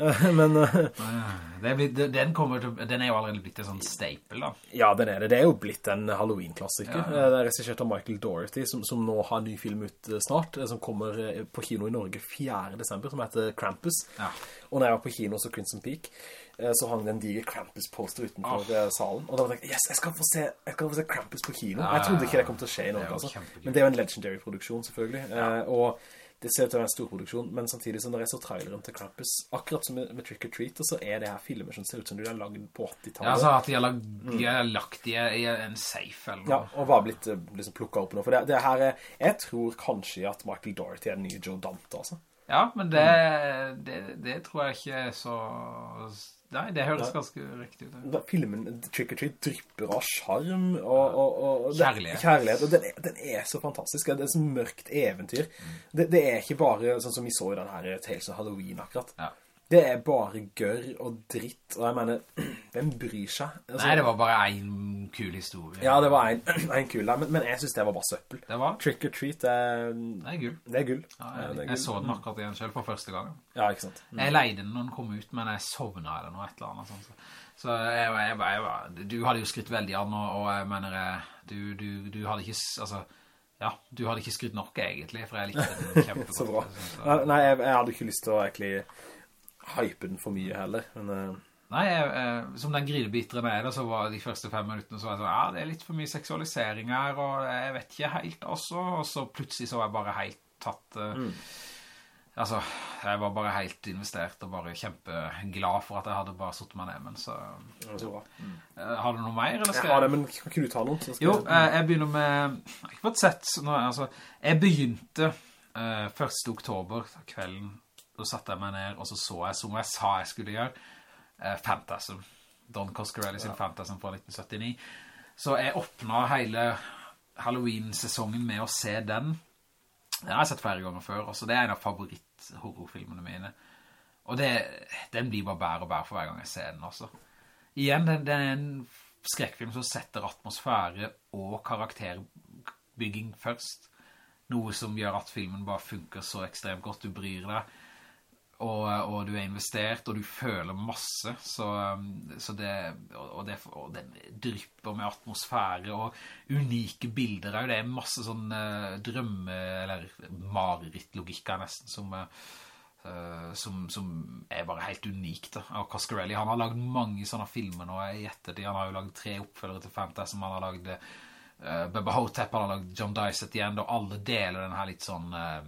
Eh, men, eh, blitt, den, til, den er jo allerede blitt en sånn staple, da. ja, den er det. Det er jo blitt en Halloween-klassiker. Ja, ja. Eh, Det er resikert av Michael Doherty, som, som nå har en ny film ut snart, som kommer på kino i Norge 4. desember, som heter Krampus. Ja. Og når jeg var på kino så Crimson Peak, så hang det en diger Krampus-poster utenfor oh. salen. Og da var jeg tenkt, yes, jeg skal få se, skal få se Krampus på kino. Ja, jeg trodde ikke det kom til å skje i Det er Norge, altså. Men det er jo en legendary-produksjon, selvfølgelig. Eh, og det ser ut til å være en stor produksjon, men samtidig som når jeg så traileren til Krampus, akkurat som med, med Trick or Treat, så er det her filmer som ser ut som de har laget på 80-tallet. Ja, altså at de har, lagd, de har lagt de i en safe eller noe. Ja, og var blitt eh, liksom plukket opp nå. For det, det her er, jeg tror kanskje at Michael Doherty er den nye Joe Dante, altså. Ja, men det, det, det tror jeg ikke er så... Nei, det høres ganske riktig ut. Da Filmen Trick or Treat drypper av skjarm og, og, og, og Kjærlighet. kjærlighet. Og den er, den er så fantastisk. Det er et mørkt eventyr. Det, det er ikke bare sånn som vi så i den her Tales of Halloween akkurat. Ja. Det er bare gørr og dritt. Og jeg mener, hvem bryr seg? Altså, Nei, det var bare en kul historie. Ja, det var en, en kul men, men jeg synes det var bare søppel. Det var, Trick or Treat, er, det er gull. det er gull. Ja, jeg, jeg gull. så den akkurat igjen selv for første gang. Ja, ikke sant? Jeg leide den når den kom ut, men jeg sovna eller noe et eller annet sånt. Så, så jeg, var- jeg, du hadde jo skrytt veldig an, og, og jeg mener, eh, du, du, du hadde ikke, altså, ja, du hadde ikke skrytt nok egentlig, for jeg likte den kjempegodt. Så bra. Nei, jeg, jeg hadde ikke lyst til å egentlig hype den for mye heller, men... eh, Nei, jeg, eh, som den grinebiteren er det, så var de første fem minuttene så var jeg sånn, ja, det er litt for mye seksualisering her, og jeg vet ikke helt også, og så plutselig så var jeg bare helt tatt, eh, altså, jeg var bare helt investert og bare kjempeglad for at jeg hadde bare suttet meg ned, men så, Ja, så bra. eh, har du noe mer, eller Jeg skal har det, men kan ikke du ta noen? Jo, jeg- eh, jeg begynner med, jeg har ikke fått sett, nå, altså, jeg begynte eh, 1. oktober, kvelden, da satte jeg meg ned, og så så jeg, som jeg sa jeg skulle gjøre, eh, Phantasm. Don Coscarelli sin Phantasm fra 1979. Så jeg åpnet hele Halloween-sesongen med å se den. Den har jeg sett flere ganger før, også det er en av favoritt-horrorfilmene mine. Og det, den blir bare bære og bære for hver gang jeg ser den også. Igjen, den, den er en skrekkfilm som setter atmosfære og karakterbygging først. Noe som gjør at filmen bare funker så ekstremt godt. Du bryr deg, og, og du er investert, og du føler masse. Så, um, så det, og, det, og den drypper med atmosfære og unike bilder. Det er masse sånn eh, drømme, eller mareritt-logikker nesten, som, eh, eh, som, som er bare helt unikt da. Og Coscarelli, han har laget mange sånne filmer nå i ettertid. Han har jo laget tre oppfølgere til Phantasm, han har laget uh, Bubba Hotep, han har laget John Dice at the End, og alle deler den her litt sånn, uh,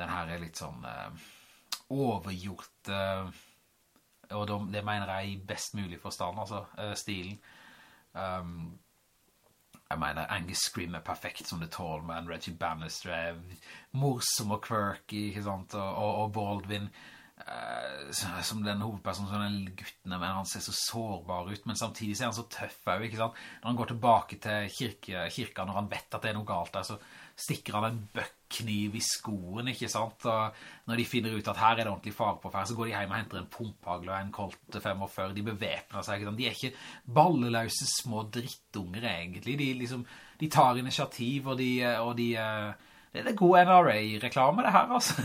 den her er litt sånn uh, overgjort, og de, det mener jeg i best mulig forstand, altså, stilen. Um, jeg mener, Angus Scream er perfekt som The Tall Man, Reggie Bannister er morsom og quirky, ikke sant, og, og, og Baldwin, uh, som den hovedpersonen, som den gutten, men han ser så sårbar ut, men samtidig ser han så tøff ikke sant? Når han går tilbake til kirke, kirka, når han vet at det er noe galt der, så stikker han en bøkkniv i skoen, ikke sant? Og når de finner ut at her er det ordentlig far på fær, så går de hjem og henter en pumphagle og en kolt 45, de bevepner seg, ikke sant? De er ikke balleløse små drittunger egentlig, de, liksom, de tar initiativ, og de, og de det er god NRA-reklame det her, altså.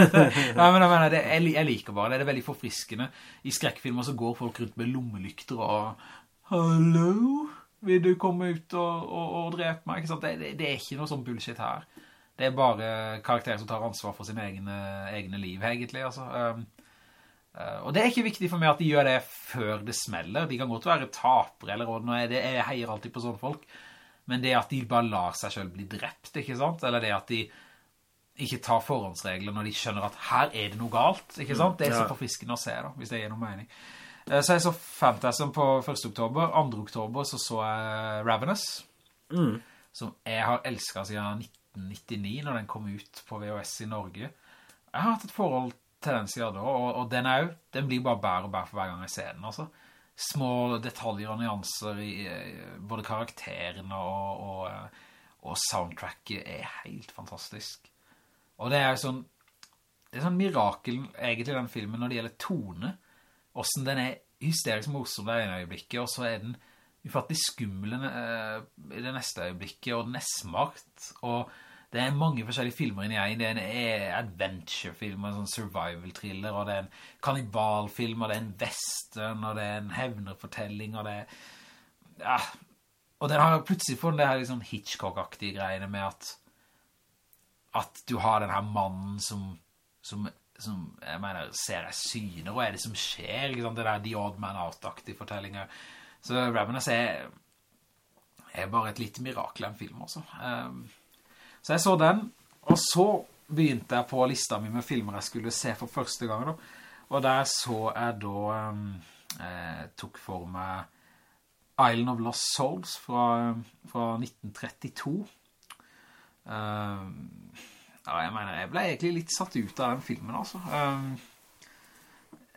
Nei, men jeg mener, det, jeg liker bare det, det er veldig forfriskende. I skrekkfilmer så går folk rundt med lommelykter og Hallo? Vil du komme ut og, og, og drepe meg? Det, det, det, er ikke noe sånn bullshit her. Det er bare karakterer som tar ansvar for sine egne, egne liv, egentlig, altså. Um, uh, og det er ikke viktig for meg at de gjør det før det smeller. De kan godt være tapere, eller noe, det, jeg heier alltid på sånne folk. Men det at de bare lar seg selv bli drept, ikke sant? Eller det at de ikke tar forhåndsregler når de skjønner at her er det noe galt, ikke sant? Det er så forfriskende å se da, hvis det gir noe mening. Eh, så jeg så Phantasm på 1. oktober. 2. oktober så så jeg Ravenous, mm. som jeg har elsket siden 1999, når den kom ut på VHS i Norge. Jeg har hatt et forhold til den siden da, og, og den er jo, den blir bare bær og bær for hver gang jeg ser den, altså. Små detaljer og nyanser i både karakterene og, og, og soundtracket er helt fantastisk. Og det er jo sånn, det er sånn mirakel egentlig den filmen når det gjelder tone, hvordan den er hysterisk morsom det ene øyeblikket, og så er den ufattelig skummel uh, i det neste øyeblikket, og den er smart, og det er mange forskjellige filmer inni en. Det er en adventure-film, en sånn survival-thriller, og det er en kannibalfilm, og det er en western, og det er en hevnerfortelling, og det er... Ja, og den har plutselig fått det her liksom Hitchcock-aktige greiene med at at du har den her mannen som, som som, jeg mener, ser jeg syner, og er det som skjer, ikke sant, det der The Odd Man Out-aktige fortellinger. Så Ravenous er, er bare et lite mirakel en film også. Um, så jeg så den, og så begynte jeg på lista mi med filmer jeg skulle se for første gang da. Og der så jeg da, jeg tok for meg Island of Lost Souls fra, fra 1932. Um, ja, jeg mener, jeg ble egentlig litt satt ut av den filmen, altså. Eh,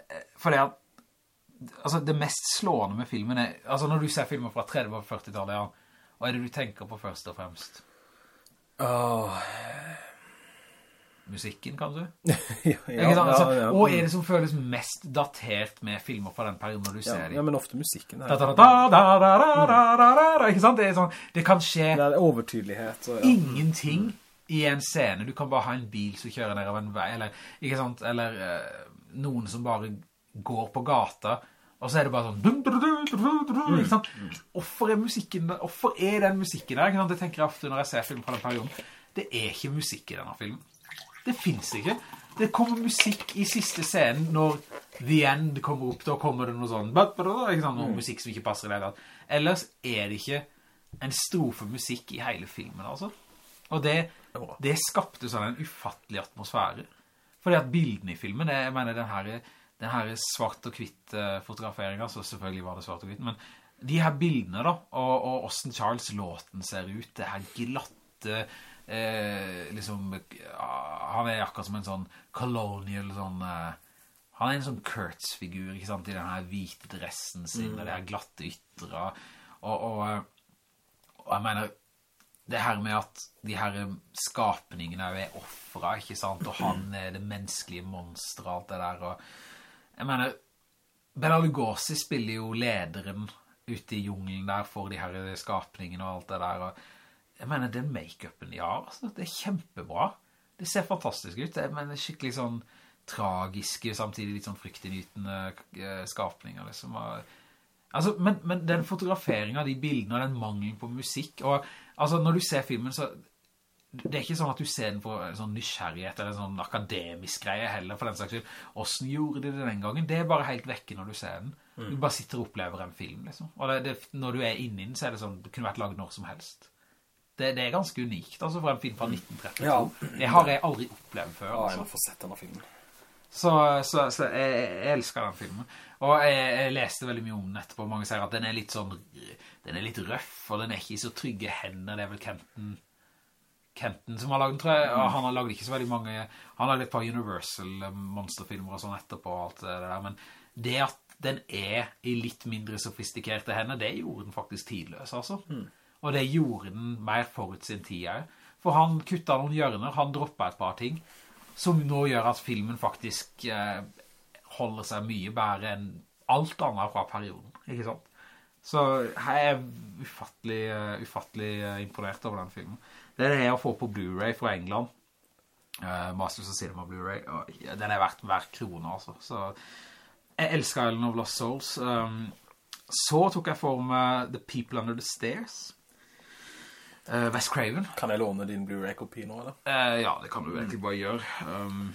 eh, um, for at, altså, det mest slående med filmen er, altså, når du ser filmer fra 30- og 40-tallet, ja, hva er det du tenker på først og fremst? Åh... Musikken, kanskje? ja, ja, altså, ja, Og er det som føles mest datert med filmer fra den perioden når du ser dem? Ja, men ofte musikken. Da, da, da, da, Ikke sant? Det, sånn, det kan skje... Det er overtydelighet. Og, Ingenting. Mm i en scene. Du kan bare ha en bil som kjører ned av en vei, eller, ikke sant? Eller uh, noen som bare går på gata, og så er det bare sånn dum, dum, dum, ikke sant? Hvorfor er musikken Hvorfor er den musikken der? Ikke sant? Det tenker jeg ofte når jeg ser film fra den perioden. Det er ikke musikk i denne filmen. Det finnes ikke. Det kommer musikk i siste scenen når The End kommer opp, da kommer det noe sånn, ikke sant? Noe musikk som ikke passer i det Ellers er det ikke en strofe musikk i hele filmen, altså. Og det, det skapte sånn en ufattelig atmosfære. Fordi at bildene i filmen, jeg mener den her, den her svart og kvitt uh, fotograferingen, så selvfølgelig var det svart og kvitt, men de her bildene da, og, og hvordan Charles låten ser ut, det her glatte, eh, liksom, han er akkurat som en sånn colonial, sånn, eh, han er en sånn Kurtz-figur, ikke sant, i den her hvite dressen sin, mm. og det her glatte ytre, og, og, og jeg mener, det her med at de her skapningene er offra, ikke sant? Og han er det menneskelige monster og alt det der. Og jeg mener, Bela Lugosi spiller jo lederen ute i junglen der for de her skapningene og alt det der. Og jeg mener, den make-upen de har, altså, det er kjempebra. Det ser fantastisk ut. Jeg mener, skikkelig sånn tragiske, samtidig litt sånn fryktinytende eh, skapninger, liksom. Og, altså, men, men den fotograferingen av de bildene og den mangelen på musikk, og Altså, når du ser filmen, så det er ikke sånn at du ser den for en sånn nysgjerrighet eller en sånn akademisk greie heller, for den slags skyld. Hvordan gjorde de det den gangen? Det er bare helt vekke når du ser den. Du bare sitter og opplever en film, liksom. Og det, det, når du er inni den, så er det sånn, det kunne vært laget når som helst. Det, det er ganske unikt, altså, for en film fra 1932. Ja. Det har jeg aldri opplevd før, Ja, jeg altså. må få sett denne filmen. Så, så, så jeg, jeg elsker den filmen. Og jeg, jeg leste veldig mye om den etterpå. Mange sier at den er litt sånn, den er litt røff, og den er ikke i så trygge hender. Det er vel Kenton, Kenton som har laget den, tror jeg. Og han har laget ikke så veldig mange, han har laget et par Universal eh, monsterfilmer og sånn etterpå og alt det der. Men det at den er i litt mindre sofistikerte hender, det gjorde den faktisk tidløs, altså. Og det gjorde den mer forut sin tid jeg. For han kutta noen hjørner, han droppet et par ting som nå gjør at filmen faktisk eh, holder seg mye bedre enn alt annet fra perioden, ikke sant? Så jeg er ufattelig, uh, ufattelig uh, imponert over den filmen. Det er det jeg får på Blu-ray fra England. Uh, Masters of Cinema Blu-ray. Den er verdt hver krone, altså. Så jeg elsker Island of Lost Souls. Um, så tok jeg for meg The People Under the Stairs. Uh, Wes Craven. Kan jeg låne din Blu-ray-kopi nå, eller? Uh, ja, det kan du egentlig bare gjøre. Um,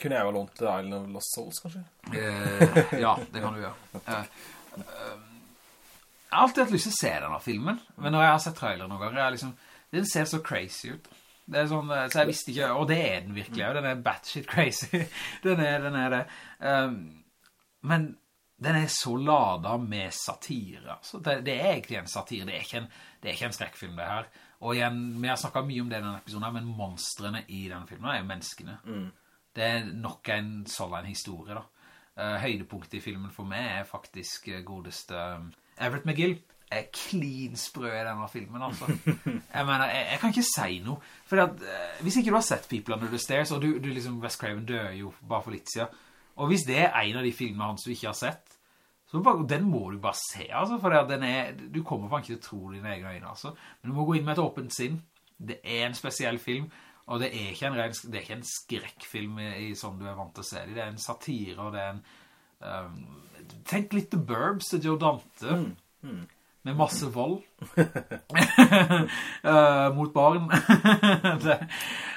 Kunne jeg jo lånt The Island of Lost Souls, kanskje? Uh, ja, det kan du gjøre. Uh, jeg har alltid hatt lyst til å se denne filmen, men når jeg har sett traileren noen ganger, er liksom, den ser så crazy ut. Det er sånn, så jeg visste ikke, og det er den virkelig, og den er batshit crazy. den, er, den er det. Um, men den er så lada med satire. Altså. Det, det er egentlig en satire, det er ikke en, det er ikke en skrekkfilm det her. Og igjen, vi har snakket mye om det i denne episoden, her, men monstrene i denne filmen er jo menneskene. Det er nok en sånn historie da. Uh, høydepunktet i filmen for meg er faktisk uh, godeste um, Everett McGill er klinsprø i denne filmen, altså. jeg mener, jeg, jeg kan ikke si noe. For at, hvis ikke du har sett People Under the Stairs, og du, du liksom, Wes Craven dør jo bare for litt siden, og hvis det er en av de filmene hans du ikke har sett, så bare, den må du bare se, altså, for den er, du kommer bare ikke til å tro dine egne øyne, altså. Men du må gå inn med et åpent sinn. Det er en spesiell film, og det er ikke en, ren, det er ikke en skrekkfilm i, i sånn du er vant til å se det. Det er en satire, og det er en... Um, tenk litt The Burbs til Joe Dante. Med masse vold. uh, mot barn. det,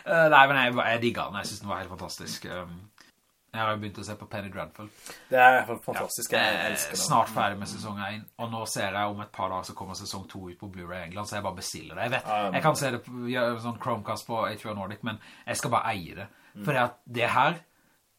uh, nei, men jeg, jeg digger den. Jeg synes den var helt fantastisk. Um, jeg har jo begynt å se på Penny Dreadful. Det er i hvert fall fantastisk. Ja, Jeg er elsker det. snart ferdig med sesong 1, og nå ser jeg om et par dager så kommer sesong 2 ut på Blu-ray England, så jeg bare bestiller det. Jeg vet, jeg kan se det på sånn Chromecast på HBO Nordic, men jeg skal bare eie det. Mm. For det, her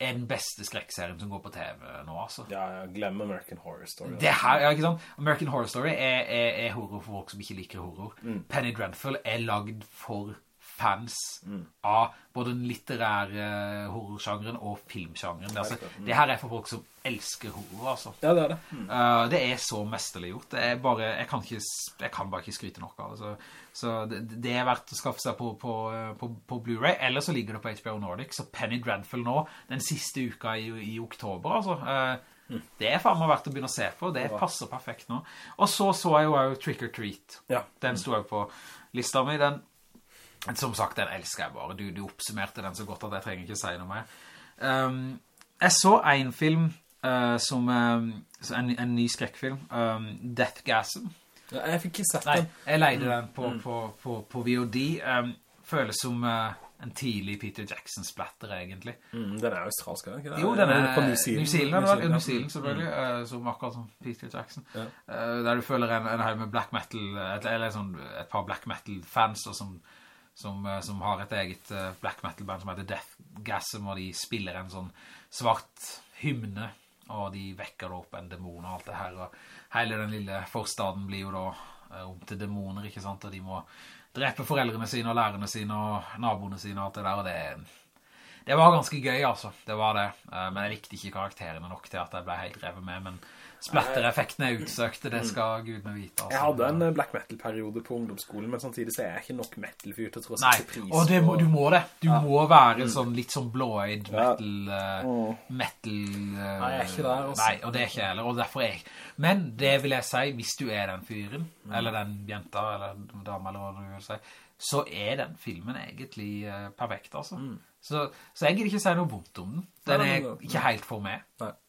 er den beste skrekkserien som går på TV nå, altså. Ja, jeg glem American Horror Story. Det her, ja, ikke sant? American Horror Story er, er, er horror for folk som ikke liker horror. Mm. Penny Dreadful er lagd for fans Mm. av både den litterære horrorsjangeren og filmsjangeren. Altså, klart. det her er for folk som elsker horror, altså. Ja, det er det. Uh, det er så mesterlig gjort. Det er bare, jeg, kan ikke, jeg kan bare ikke skryte nok av det. Så, så det, det er verdt å skaffe seg på, på, på, på Blu-ray, eller så ligger det på HBO Nordic. Så Penny Dreadful nå, den siste uka i, i oktober, altså. Uh, Det er faen meg verdt å begynne å se på. Det passer perfekt nå. Og så så jeg jo Trick or Treat. Ja. Den sto jeg på lista mi. Den, som sagt, den elsker jeg bare. Du, du oppsummerte den så godt at jeg trenger ikke si noe mer. Um, jeg så en film uh, som um, en, en ny skrekkfilm, um, Deathgasm. Ja, jeg fikk ikke sett Nei, den. jeg leide den på, på, på, på VOD. Um, føles som uh, en tidlig Peter Jackson-splatter, egentlig. Mm, den er australsk, er ikke det? Jo, den er på New Zealand. New Zealand, New Zealand. New Zealand selvfølgelig, eh, som akkurat som Peter Jackson. Ja. Uh, der du føler en, en med black metal, et, eller sånn, et par black metal-fans, som, som, eh, som har et eget eh, black metal-band som heter Death Gasm, og de spiller en sånn svart hymne, og de vekker opp en dæmon og alt det her, og hele den lille forstaden blir jo da eh, om til dæmoner, ikke sant, og de må drepe foreldrene sine og lærerne sine og naboene sine og alt det der, og det, det var ganske gøy, altså. Det var det. Men jeg likte ikke karakterene nok til at jeg ble helt revet med. Men splattereffekten er utsøkt, det skal Gud med vite. Altså. Jeg hadde en eh, black metal-periode på ungdomsskolen, men samtidig så er jeg ikke nok metal-fyr til å Nei, pris og det må, på- du må det. Du må være sånn litt sånn blå-øyd Ja. metal... eh, metal eh, Nei, jeg er ikke der, Også. Nei, og det er ikke heller, og derfor er jeg... Men det vil jeg si, hvis du er den fyren, Mm. eller den jenta, eller dame, eller hva du vil si, så er den filmen egentlig perfekt, altså. Så, så jeg vil ikke si noe vondt om den. Den Mm. Er ikke helt for meg.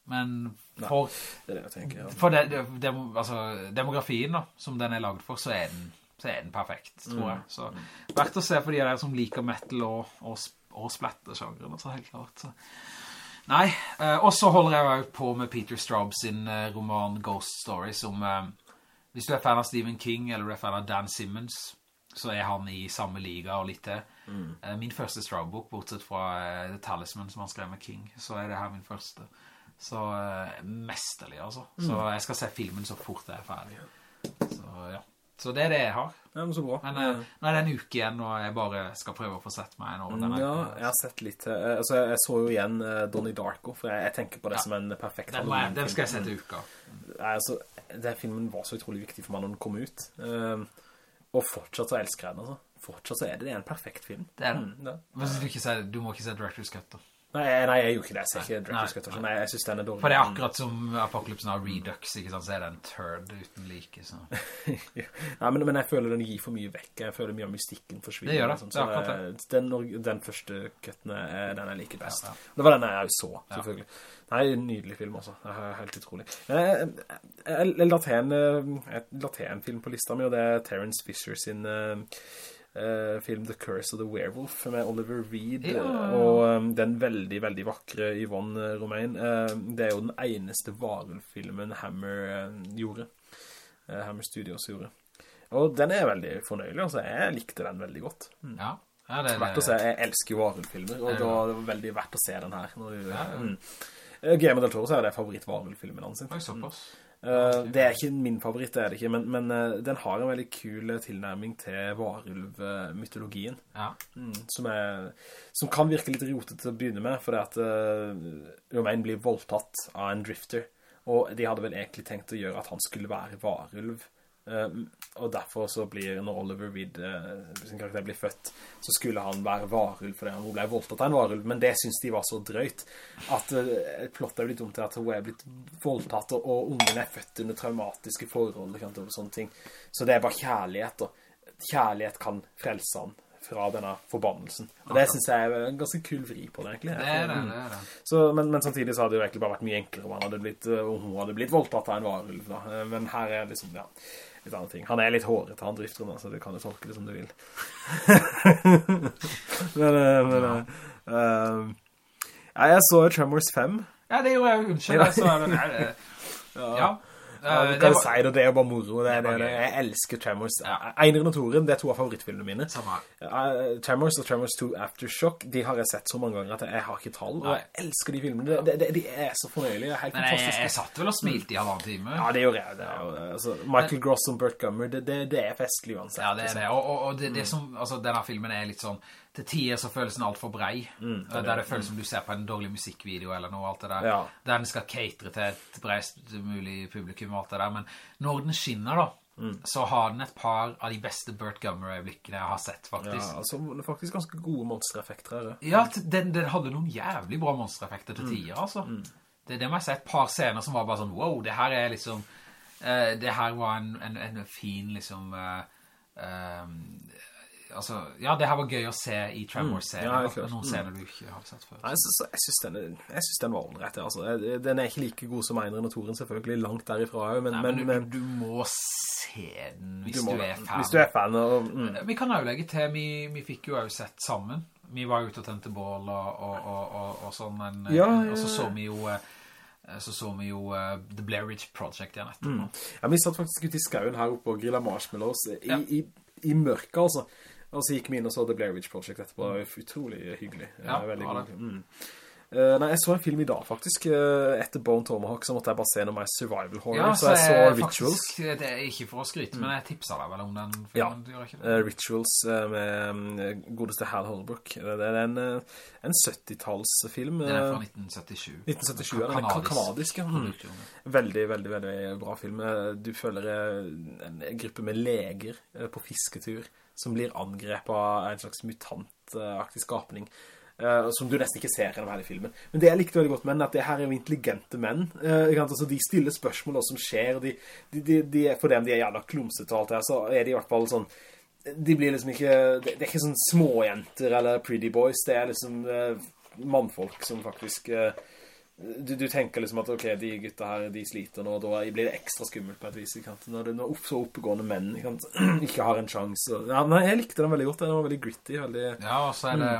Men for, Det er det tenker, ja. for det, det, altså, demografien da, som den er laget for, så er den så er den perfekt, Mm. tror jeg. Så verdt å se for de der som liker metal og, og, og splatter-sjangeren, så helt klart. Så. Nei, eh, og så holder jeg på med Peter Straub sin eh, roman Ghost Story, som eh, hvis du er fan av Stephen King, eller du er fan av Dan Simmons, så er han i samme liga og litt til. Eh, Min første Straub-bok, bortsett fra The Talisman som han skrev med King, så er det her min første. Så eh, mesterlig, altså. Så jeg skal se filmen så fort jeg er ferdig. Så ja. Så det er det jeg har. Ja, men så bra. Men eh, nå er det en uke igjen, og jeg bare skal prøve å få sett meg en over denne. Ja, jeg har sett litt eh, Altså, jeg, så jo igjen Donnie Darko, for jeg, jeg tenker på det Ja. som en perfekt Den, jeg, den skal jeg se til uka. Nei, altså, den filmen var så utrolig viktig for meg når den kom ut. Um, og fortsatt så elsker jeg den, altså. Fortsatt så er det, det er en perfekt film. Det er den. Mm, ja. Men du, ikke se, du må ikke se Director's Cut da. Nei, jeg- nei, jeg gjør ikke det. Jeg ser ikke Nei. Director's altså. Nei, jeg synes den er dårlig. For det er akkurat som Apocalypse Now Redux, ikke sant? Så er det en turd uten like, så... Ja. Nei, men, men jeg føler den gir for mye vekk. Jeg føler mye av mystikken forsvinner. Det gjør det. Sånn. Så Det er akkurat det. den, den første cutten er den jeg liker best. Ja, ja. Det var den jeg jo så, selvfølgelig. Nei, en nydelig film, også. Det er helt utrolig. Men Jeg, jeg, jeg en, eh, jeg la til en film på lista mi, og det er Terence Fisher sin eh, eh, film The Curse of the Werewolf med Oliver Reed Ja. og eh, den veldig, veldig vakre Yvonne Romain. Eh, det er jo den eneste varulvfilmen Hammer eh, gjorde. Eh, Hammer Studios gjorde. Og den er veldig fornøyelig, altså. Jeg likte den veldig godt. Ja. ja det, å se. Jeg elsker varulvfilmer, og da var veldig verdt å se den her. Når du, Ja, ja. Mm. Eh, Guillermo del Toro så er det favoritt-varulvfilmen hans. Oi, såpass. Eh, det er ikke min favoritt, det er det ikke, men, men eh, den har en veldig kul eh, tilnærming til varulvmytologien. Ja. Mm, som, er, som kan virke litt rotet til å begynne med, fordi at uh, Romain blir voldtatt av en drifter, og de hadde vel egentlig tenkt å gjøre at han skulle være varulv. Eh, og derfor så blir, når Oliver Reed uh, sin karakter blir født, så skulle han være varulv fordi han ble voldtatt av en varulv, men det synes de var så drøyt at uh, plottet er blitt dumt til at hun er blitt voldtatt, og, og ungen er født under traumatiske forhold, og sånne ting. Så det er bare kjærlighet, og kjærlighet kan frelse han fra denne forbannelsen. Og det synes jeg er en ganske kul vri på det, egentlig. Det er det, det er det. Så, men, men samtidig så hadde det jo egentlig bare vært mye enklere om han hadde blitt, eh, om hun hadde blitt voldtatt av en varulv da. Men her er liksom, ja, litt annet ting. Han er litt håret, han drifter nå, så du kan jo tolke det som du vil. men, eh, men, eh, uh, jeg så Tremors 5. Ja, det gjorde jeg, unnskyld, jeg så den her. Ja. Ja, du det kan var- si det, det er jo bare moro. Det, er- Det var det, det, jeg elsker Tremors. Ja. Eineren og Toren, det er to av favorittfilmene mine. Samme. Uh, Tremors og Tremors 2 Aftershock De har jeg sett så mange ganger at jeg har ikke tall Og jeg elsker de filmene De, det, De er så fornøyelige, helt Men jeg, fantastiske jeg satt vel og smilte i halvannen time. Ja, det gjorde jeg det er jo, altså, Michael Gross og Burt Gummer Det, det, det er festlig uansett Ja, det er liksom. det. Og, og, og det, det som, altså, denne filmen er litt sånn, til tider så føles den alt for brei. Eh, der det føles som du ser på en dårlig musikkvideo eller noe, alt det der. Ja. Der den skal catere til et breist mulig publikum og alt det der. Men når den skinner da, så har den et par av de beste Burt Gummer-øyeblikkene jeg har sett, ja, faktisk. altså, det er faktisk ganske gode monstereffekter her, ja. Ja, den, den hadde noen jævlig bra monstereffekter til tider, altså. Det, det må jeg si, et par scener som var bare sånn, wow, det her er liksom, uh, det her var en, en, en fin, liksom, uh, eh, altså, ja, det her var gøy å se i Tremors-serien, Ja, helt klart. noen scener du ikke har sett før. Nei, så, så, jeg, synes den, jeg synes den var ordentlig altså. Jeg- Den er ikke like god som Eineren og Toren Selvfølgelig langt derifra men, Nei, men, men, men du, du må se den hvis du du, er fan. Hvis du er fan og, mm, Vi kan jo legge til, vi, vi fikk jo også sett sammen. Vi var ute og tente bål og, og, og, sånn, men, Ja, ja, og så så vi jo, eh, så så vi jo uh, The Blair Ridge Project igjen etterpå. Ja, vi satt faktisk ute i skauen her oppe og grillet marshmallows i, Ja. i, i mørket, altså. Og så gikk vi inn og så The Blair Witch Project etterpå. Det var utrolig hyggelig. Ja, Eh, veldig god. Mm. Eh, nei, jeg så en film i dag faktisk. uh, etter Bone Tomahawk så måtte jeg bare se noe mer survival horror. Ja, så jeg så jeg Rituals. Faktisk, det er ikke for å skryte, men jeg tipset deg vel om den filmen, Ja. Eh, Rituals eh, med mm, godeste Hal Holbrook. Det er en, eh, en 70-tallsfilm. Den er eh, fra 1977. 1977, ja. Den er kanadisk. Mm. Veldig, veldig, veldig bra film. Eh, Du føler eh, en gruppe med leger eh, på fisketur som blir angrepet av en slags mutantaktig skapning. Uh, som du nesten ikke ser gjennom hele filmen. Men det jeg likte veldig godt med at det her er jo intelligente menn. Uh, altså, de stiller spørsmål om som skjer, de, de, de, for dem de er jævla klomset og alt det så er de i hvert fall sånn de blir liksom ikke det, det er ikke sånn småjenter eller pretty boys det er liksom uh, mannfolk som faktisk eh, du, du tenker liksom at, ok, de gutta her, de sliter nå, og da blir det ekstra skummelt på et vis, ikke sant? Når det når opp, så oppegående menn, ikke, ikke har en sjanse. Ja, nei, jeg likte den veldig godt, den var veldig gritty, veldig, Ja, og så er det,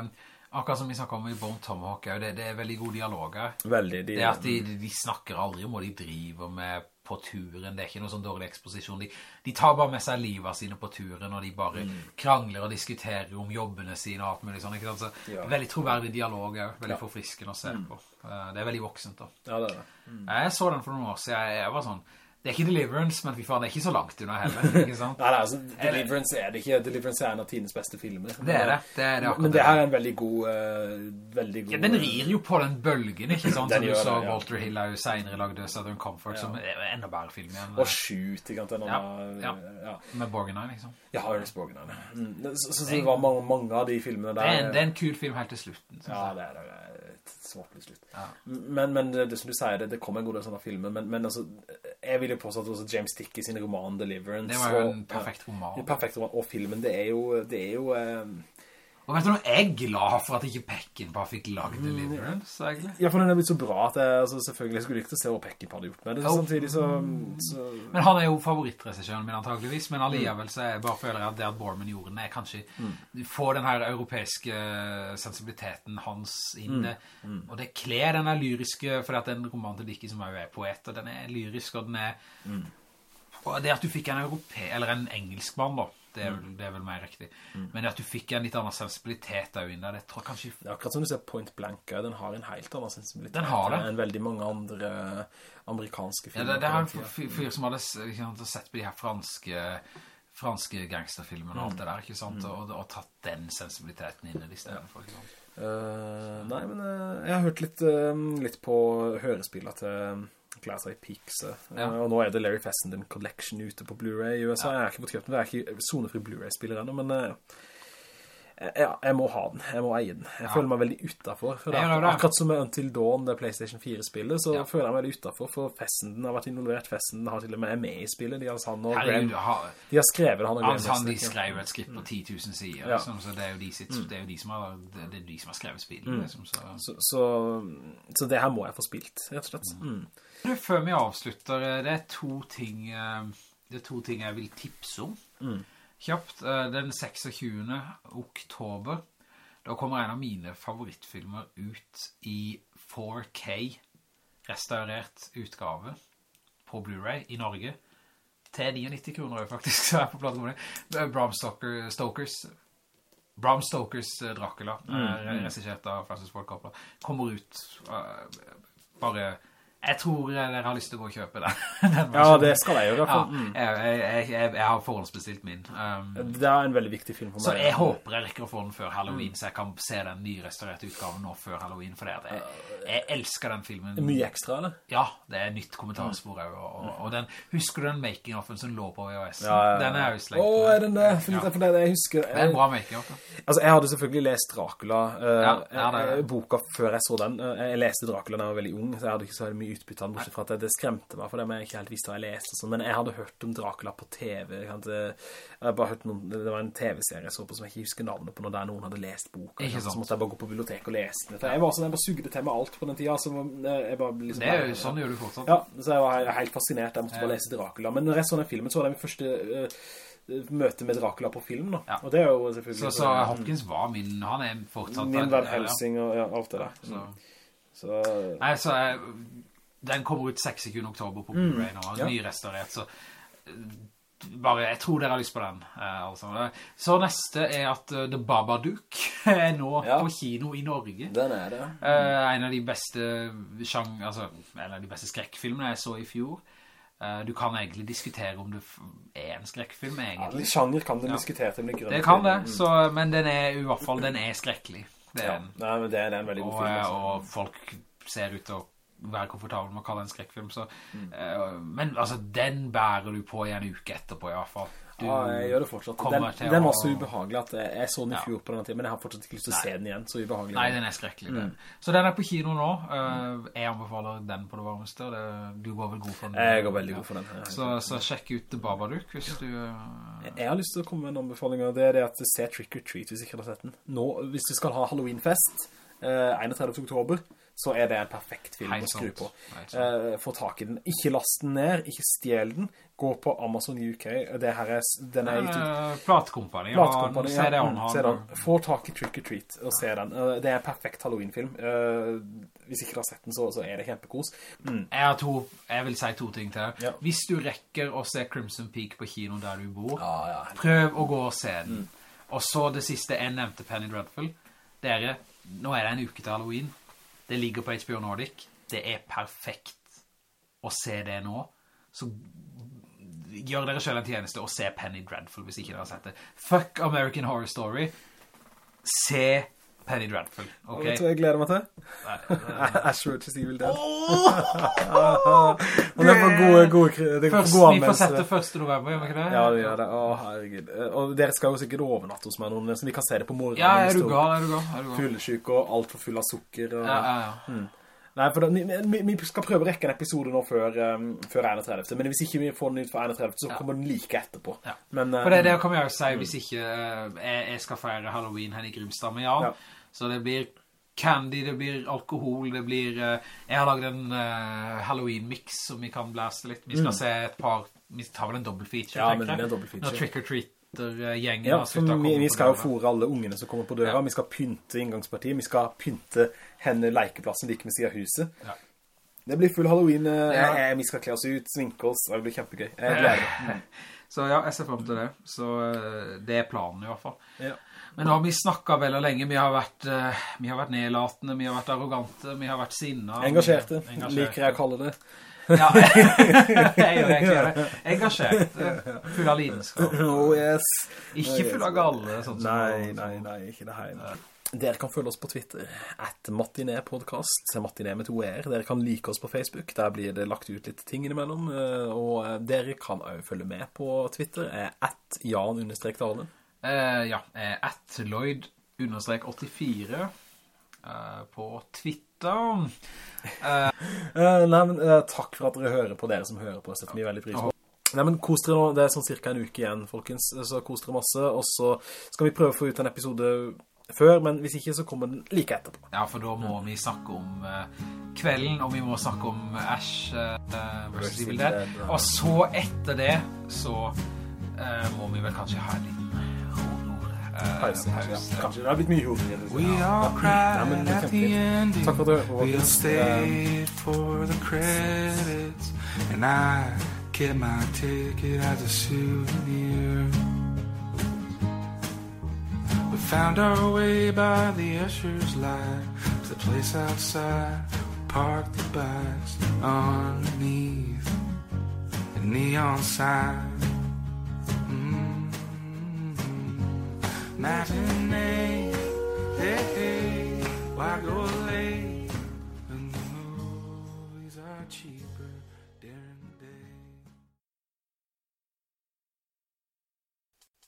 akkurat som vi snakket om i Bone Tomahawk, det, det er veldig god dialog her. veldig, de, Det at de, de, de snakker aldri om hva de driver med på turen, det er ikke noe sånn dårlig eksposisjon. De, de tar bare med seg livet sine på turen, og de bare krangler og diskuterer om jobbene sine og alt mulig sånn, ikke sant? Så Ja. veldig troverdig dialog veldig forfriskende å se på. Eh, Det er veldig voksent da. ja, det er det. Jeg så den for noen år siden, jeg, jeg var sånn, det er ikke Deliverance, men fy faen, det er ikke så langt unna heller, ikke sant? Nei, altså, Deliverance er det ikke. Deliverance er en av tidens beste filmer. Det er det, det er det akkurat Men det her er en veldig god, Uh, veldig god... Ja, den rir jo på den bølgen, ikke sant? Som du sa, ja. Walter Hill er jo senere lagde Southern Comfort, som er enda bedre film igjen. Og Shoot, ikke sant? Ja, ja. ja. Med Borgenheim, liksom. Ja, Ernest Borgenheim. Mm. Så, så, så det var mange, mange av de filmene Det er, en, det er en kul film helt til slutten. Ja, det er det. det er et Småpelig slutt. Ja. Men, men det, det som du sier, det, det kom en god del sånne filmer, men, men altså, jeg vil jo påstå at også James Dickey sin roman Deliverance... Det var jo en perfekt roman. En perfekt roman, og filmen, det er jo, det er jo eh, Og vet du noe, jeg er glad for at ikke Peckinpah fikk lagd Deliverance, egentlig. Ja, for den er blitt så bra at jeg, altså, selvfølgelig skulle jeg ikke se hva Peckinpah hadde gjort med det, Oh. samtidig så... så Men han er jo favorittregissøren min antageligvis, men alligevel så jeg bare føler jeg at det at Borman gjorde den er kanskje du får den her europeiske sensibiliteten hans inn. Mm. og det kler den er lyriske, for at den roman til Dickey som er jo er poet, og den er lyrisk, og den er og det at du fikk en en engelsk mann da, det er, vel, det er vel mer riktig, men at du fikk en litt annen sensibilitet der inne, det tror jeg kanskje det er akkurat som du ser Point Blank, den har en helt annen sensibilitet Den har det. enn veldig mange andre amerikanske Ja, filmer. det, det er en fyr som hadde sant, sett på de her franske, franske gangsterfilmer og alt det der, ikke sant? Og, og tatt den sensibiliteten inn i det i stedet for, ikke sant? Eh, nei, men uh, jeg har hørt litt, uh, litt på hørespillet til Classic Peaks, Pixar. Ja. og nå er det Larry Fessenden Collection ute på Blu-ray i USA. Jeg har ikke fått kjøpt den, det er ikke zonefri Blu-ray-spiller ennå, men eh, ja, jeg må ha den, jeg må eie den. Jeg føler meg veldig utenfor, for det akkurat som med Until Dawn, det Playstation 4-spillet, så Ja. føler jeg meg veldig utenfor, for Fessenden har vært involvert, Fessenden har til og med er med i spillet, de har, han og Herregud, Graham, ha, de har skrevet han og Graham han, han de skrev et skript på 10 000 sider, Ja. liksom, så det er jo de, sitt, det er jo de som har, det, er de som har skrevet spillet, liksom, så... Så, så, så det her må jeg få spilt, rett og slett. Mm. Før vi avslutter, eh, det er to ting, eh, det er to ting jeg vil tipse om. Kjapt, eh, den 26. oktober, da kommer en av mine favorittfilmer ut i 4K restaurert utgave på Blu-ray i Norge. Til 99 kroner faktisk, så er på platekommende. Bram Stoker, Stokers Bram Stokers Dracula, mm, regissert av Francis Ford Coppola, kommer ut uh, bare... Jeg tror dere har lyst til å gå og kjøpe den. den Ja, det skal jeg gjøre. Ja, mm. jeg, jeg, jeg, jeg har forhåndsbestilt min. Um, Det er en veldig viktig film for meg. så jeg håper jeg rekker å få den før Halloween, så jeg kan se den nyrestaurerte utgaven nå før Halloween, for jeg, jeg elsker den filmen. Mye ekstra, eller? Ja, det er nytt kommentarspor og, og, og den, husker du den making-offen som lå på VHS? Ja, ja, ja. Den er jo slengt. Åh, er den det? For, Ja. for det, jeg husker... Det er en bra making-off. Altså, jeg hadde selvfølgelig lest Dracula, uh, boka før jeg så den. Eh, Jeg leste Dracula da jeg var veldig ung, så jeg hadde ikke så mye utbytte han, bortsett fra at det skremte meg for det, men jeg ikke helt visste hva jeg leste. sånn. Men jeg hadde hørt om Dracula på TV. Hadde, jeg hadde bare hørt noen, det var en TV-serie jeg så på som jeg ikke husker navnet på, når der noen hadde lest boka. Så måtte jeg bare gå på biblioteket og lese den. Jeg var sånn, jeg bare sugde til meg alt på den tiden, så jeg bare liksom... Det er jo sånn gjør du fortsatt. Ja, så jeg var helt fascinert. Jeg måtte bare lese Dracula. Men resten av den filmen, så var det min første Uh, møte med Dracula på film, da. Ja. Og det er jo selvfølgelig... Så, så Hopkins var min, han er fortsatt... Min Van. Helsing og ja, alt det der. Så, Så, nei, så jeg, den kommer ut 26. oktober på Blu-ray nå, Mm. ja. nyrestaurert, så eh, bare, jeg tror dere har lyst på den. altså. Så neste er at eh, The Babadook er nå Ja. på kino i Norge. den er det. Eh, en av de beste sjang, altså, en av de beste skrekkfilmene jeg så i fjor. Eh, du kan egentlig diskutere om det er en skrekkfilm, egentlig. Ja, sjanger kan du Ja. diskutere til med grønne. Det kan det, så, men den er i hvert fall, den er skrekkelig. Det er Ja, den. nei, men det, det er en veldig god Og, film. eh, Altså. og folk ser ut til å være komfortabel med å kalle en skrekkfilm, så, Mm. uh, men altså, den bærer du på i en uke etterpå i hvert fall. Du ja, jeg gjør det fortsatt. Den, den var så ubehagelig at jeg, jeg så den i Ja. fjor på denne tiden, men jeg har fortsatt ikke lyst til å se den igjen. Så ubehagelig. Nei, den er skrekkelig. Mm. Den. Så den er på kino nå. Uh, jeg anbefaler den på det varmeste. Det, du går vel god for den? Jeg går veldig god for den. Så, så sjekk ut The Babadook hvis du... Uh... Jeg har lyst til å komme med en anbefaling, og det er det at se Trick or Treat hvis ikke du har sett den. Nå, hvis du skal ha Halloween-fest, eh, 31. oktober, så er det en perfekt film Helt å skru på. Uh. Eh, få tak i den. Ikke last den ned, ikke stjel den. Gå på Amazon UK. Det her er, den er gitt ut. Platkompani, ja, Platekompani, Se ja, mm, se den. Få tak i Trick or Treat og se den. Uh, Det er en perfekt Halloween-film. Uh, Hvis ikke du har sett den, så, så er det kjempekos. Mm. Jeg to, jeg vil si to ting til. Ja. Hvis du rekker å se Crimson Peak på kino der du bor, Ja, ja. prøv å gå og se den. Mm. Og så det siste jeg nevnte, Penny Dreadful. Dere, nå er det en uke til Halloween. Det ligger på HBO Nordic. Det er perfekt å se det nå. Så gjør dere selv en tjeneste og se Penny Dreadful hvis ikke dere har sett det. Fuck American Horror Story. Se Penny Dreadful, ok? Vet du hva jeg gleder meg til? Nei, Ash vs. Evil Dead. Og det er for gode, gode, det Først, gode vi får sette anmeldelser. 1. november, gjør vi ikke det? Ja, vi gjør det. Å, herregud. Og dere skal jo sikkert overnatte hos meg noen, så vi kan se det på morgenen. Ja, er du gal, er du gal? Fullsyk og alt for full av sukker. Og... Ja, ja, ja. Nei, for da, vi, vi, skal prøve å rekke en episode nå før, um, før 31. Men hvis ikke vi får den ut for 31. så kommer den like etterpå. Ja. Men, uh, For det, det kan vi jo si hvis ikke eh, jeg, jeg skal feire Halloween her i Grimstad med Jan. Ja. Så det blir candy, det blir alkohol, det blir... eh, jeg har laget en uh, Halloween-mix som vi kan blæste litt. Vi skal se et par... Vi tar vel en dobbelt feature, Mm. Ja, men det er jeg. en feature. Når trick-or-treater-gjengen Ja, har for sluttet å vi, vi skal jo fore fôre alle ungene som kommer på døra. Ja. Vi skal pynte inngangspartiet. Vi skal pynte henne lekeplassen like med siden av huset. Ja. Det blir full Halloween. eh, Ja. vi skal kle oss ut, sminke oss. og Det blir kjempegøy. Jeg gleder meg. Så ja, jeg ser frem til det. Så eh, det er planen i hvert fall. Ja. Men nå har vi snakket veldig lenge. Vi har vært, eh, vi har vært nedlatende, vi har vært arrogante, vi har vært sinne. Engasjerte, Engasjerte. liker jeg å kalle det. Ja, jeg gjør egentlig det. Engasjert, full av lidenskap. Oh yes. Ikke full av galle, sånn som Nei, nei, nei, ikke det her. Dere kan følge oss på Twitter, at matinepodcast, se Martinet med to er. Dere kan like oss på Facebook, der blir det lagt ut litt ting innimellom. eh, Og eh, dere kan også følge med på Twitter, er at jan-dale. Eh, ja, eh, at Lloyd understrek 84 eh, på Twitter. Eh, nei, men eh, takk for at dere hører på dere som hører på, setter vi veldig pris på. Nei, men kos dere nå, det er sånn cirka en uke igjen, folkens, så kos dere masse, og så skal vi prøve å få ut en episode før, men hvis ikke så kommer den like etterpå. Ja, for da må vi snakke om uh, kvelden, og vi må snakke om Ash uh, versus Evil Dead. Og så etter det, så uh, må vi vel kanskje ha en liten eh, Pause, ja. Kanskje, det har blitt mye hodet. We all cried det at the ending. Takk for at du hørte på, We all folkens. stayed for the credits, and I get my ticket as a souvenir. We found our way by the usher's light to the place outside. Parked the bikes underneath a neon sign. Mm-hmm. Matinee, hey, hey.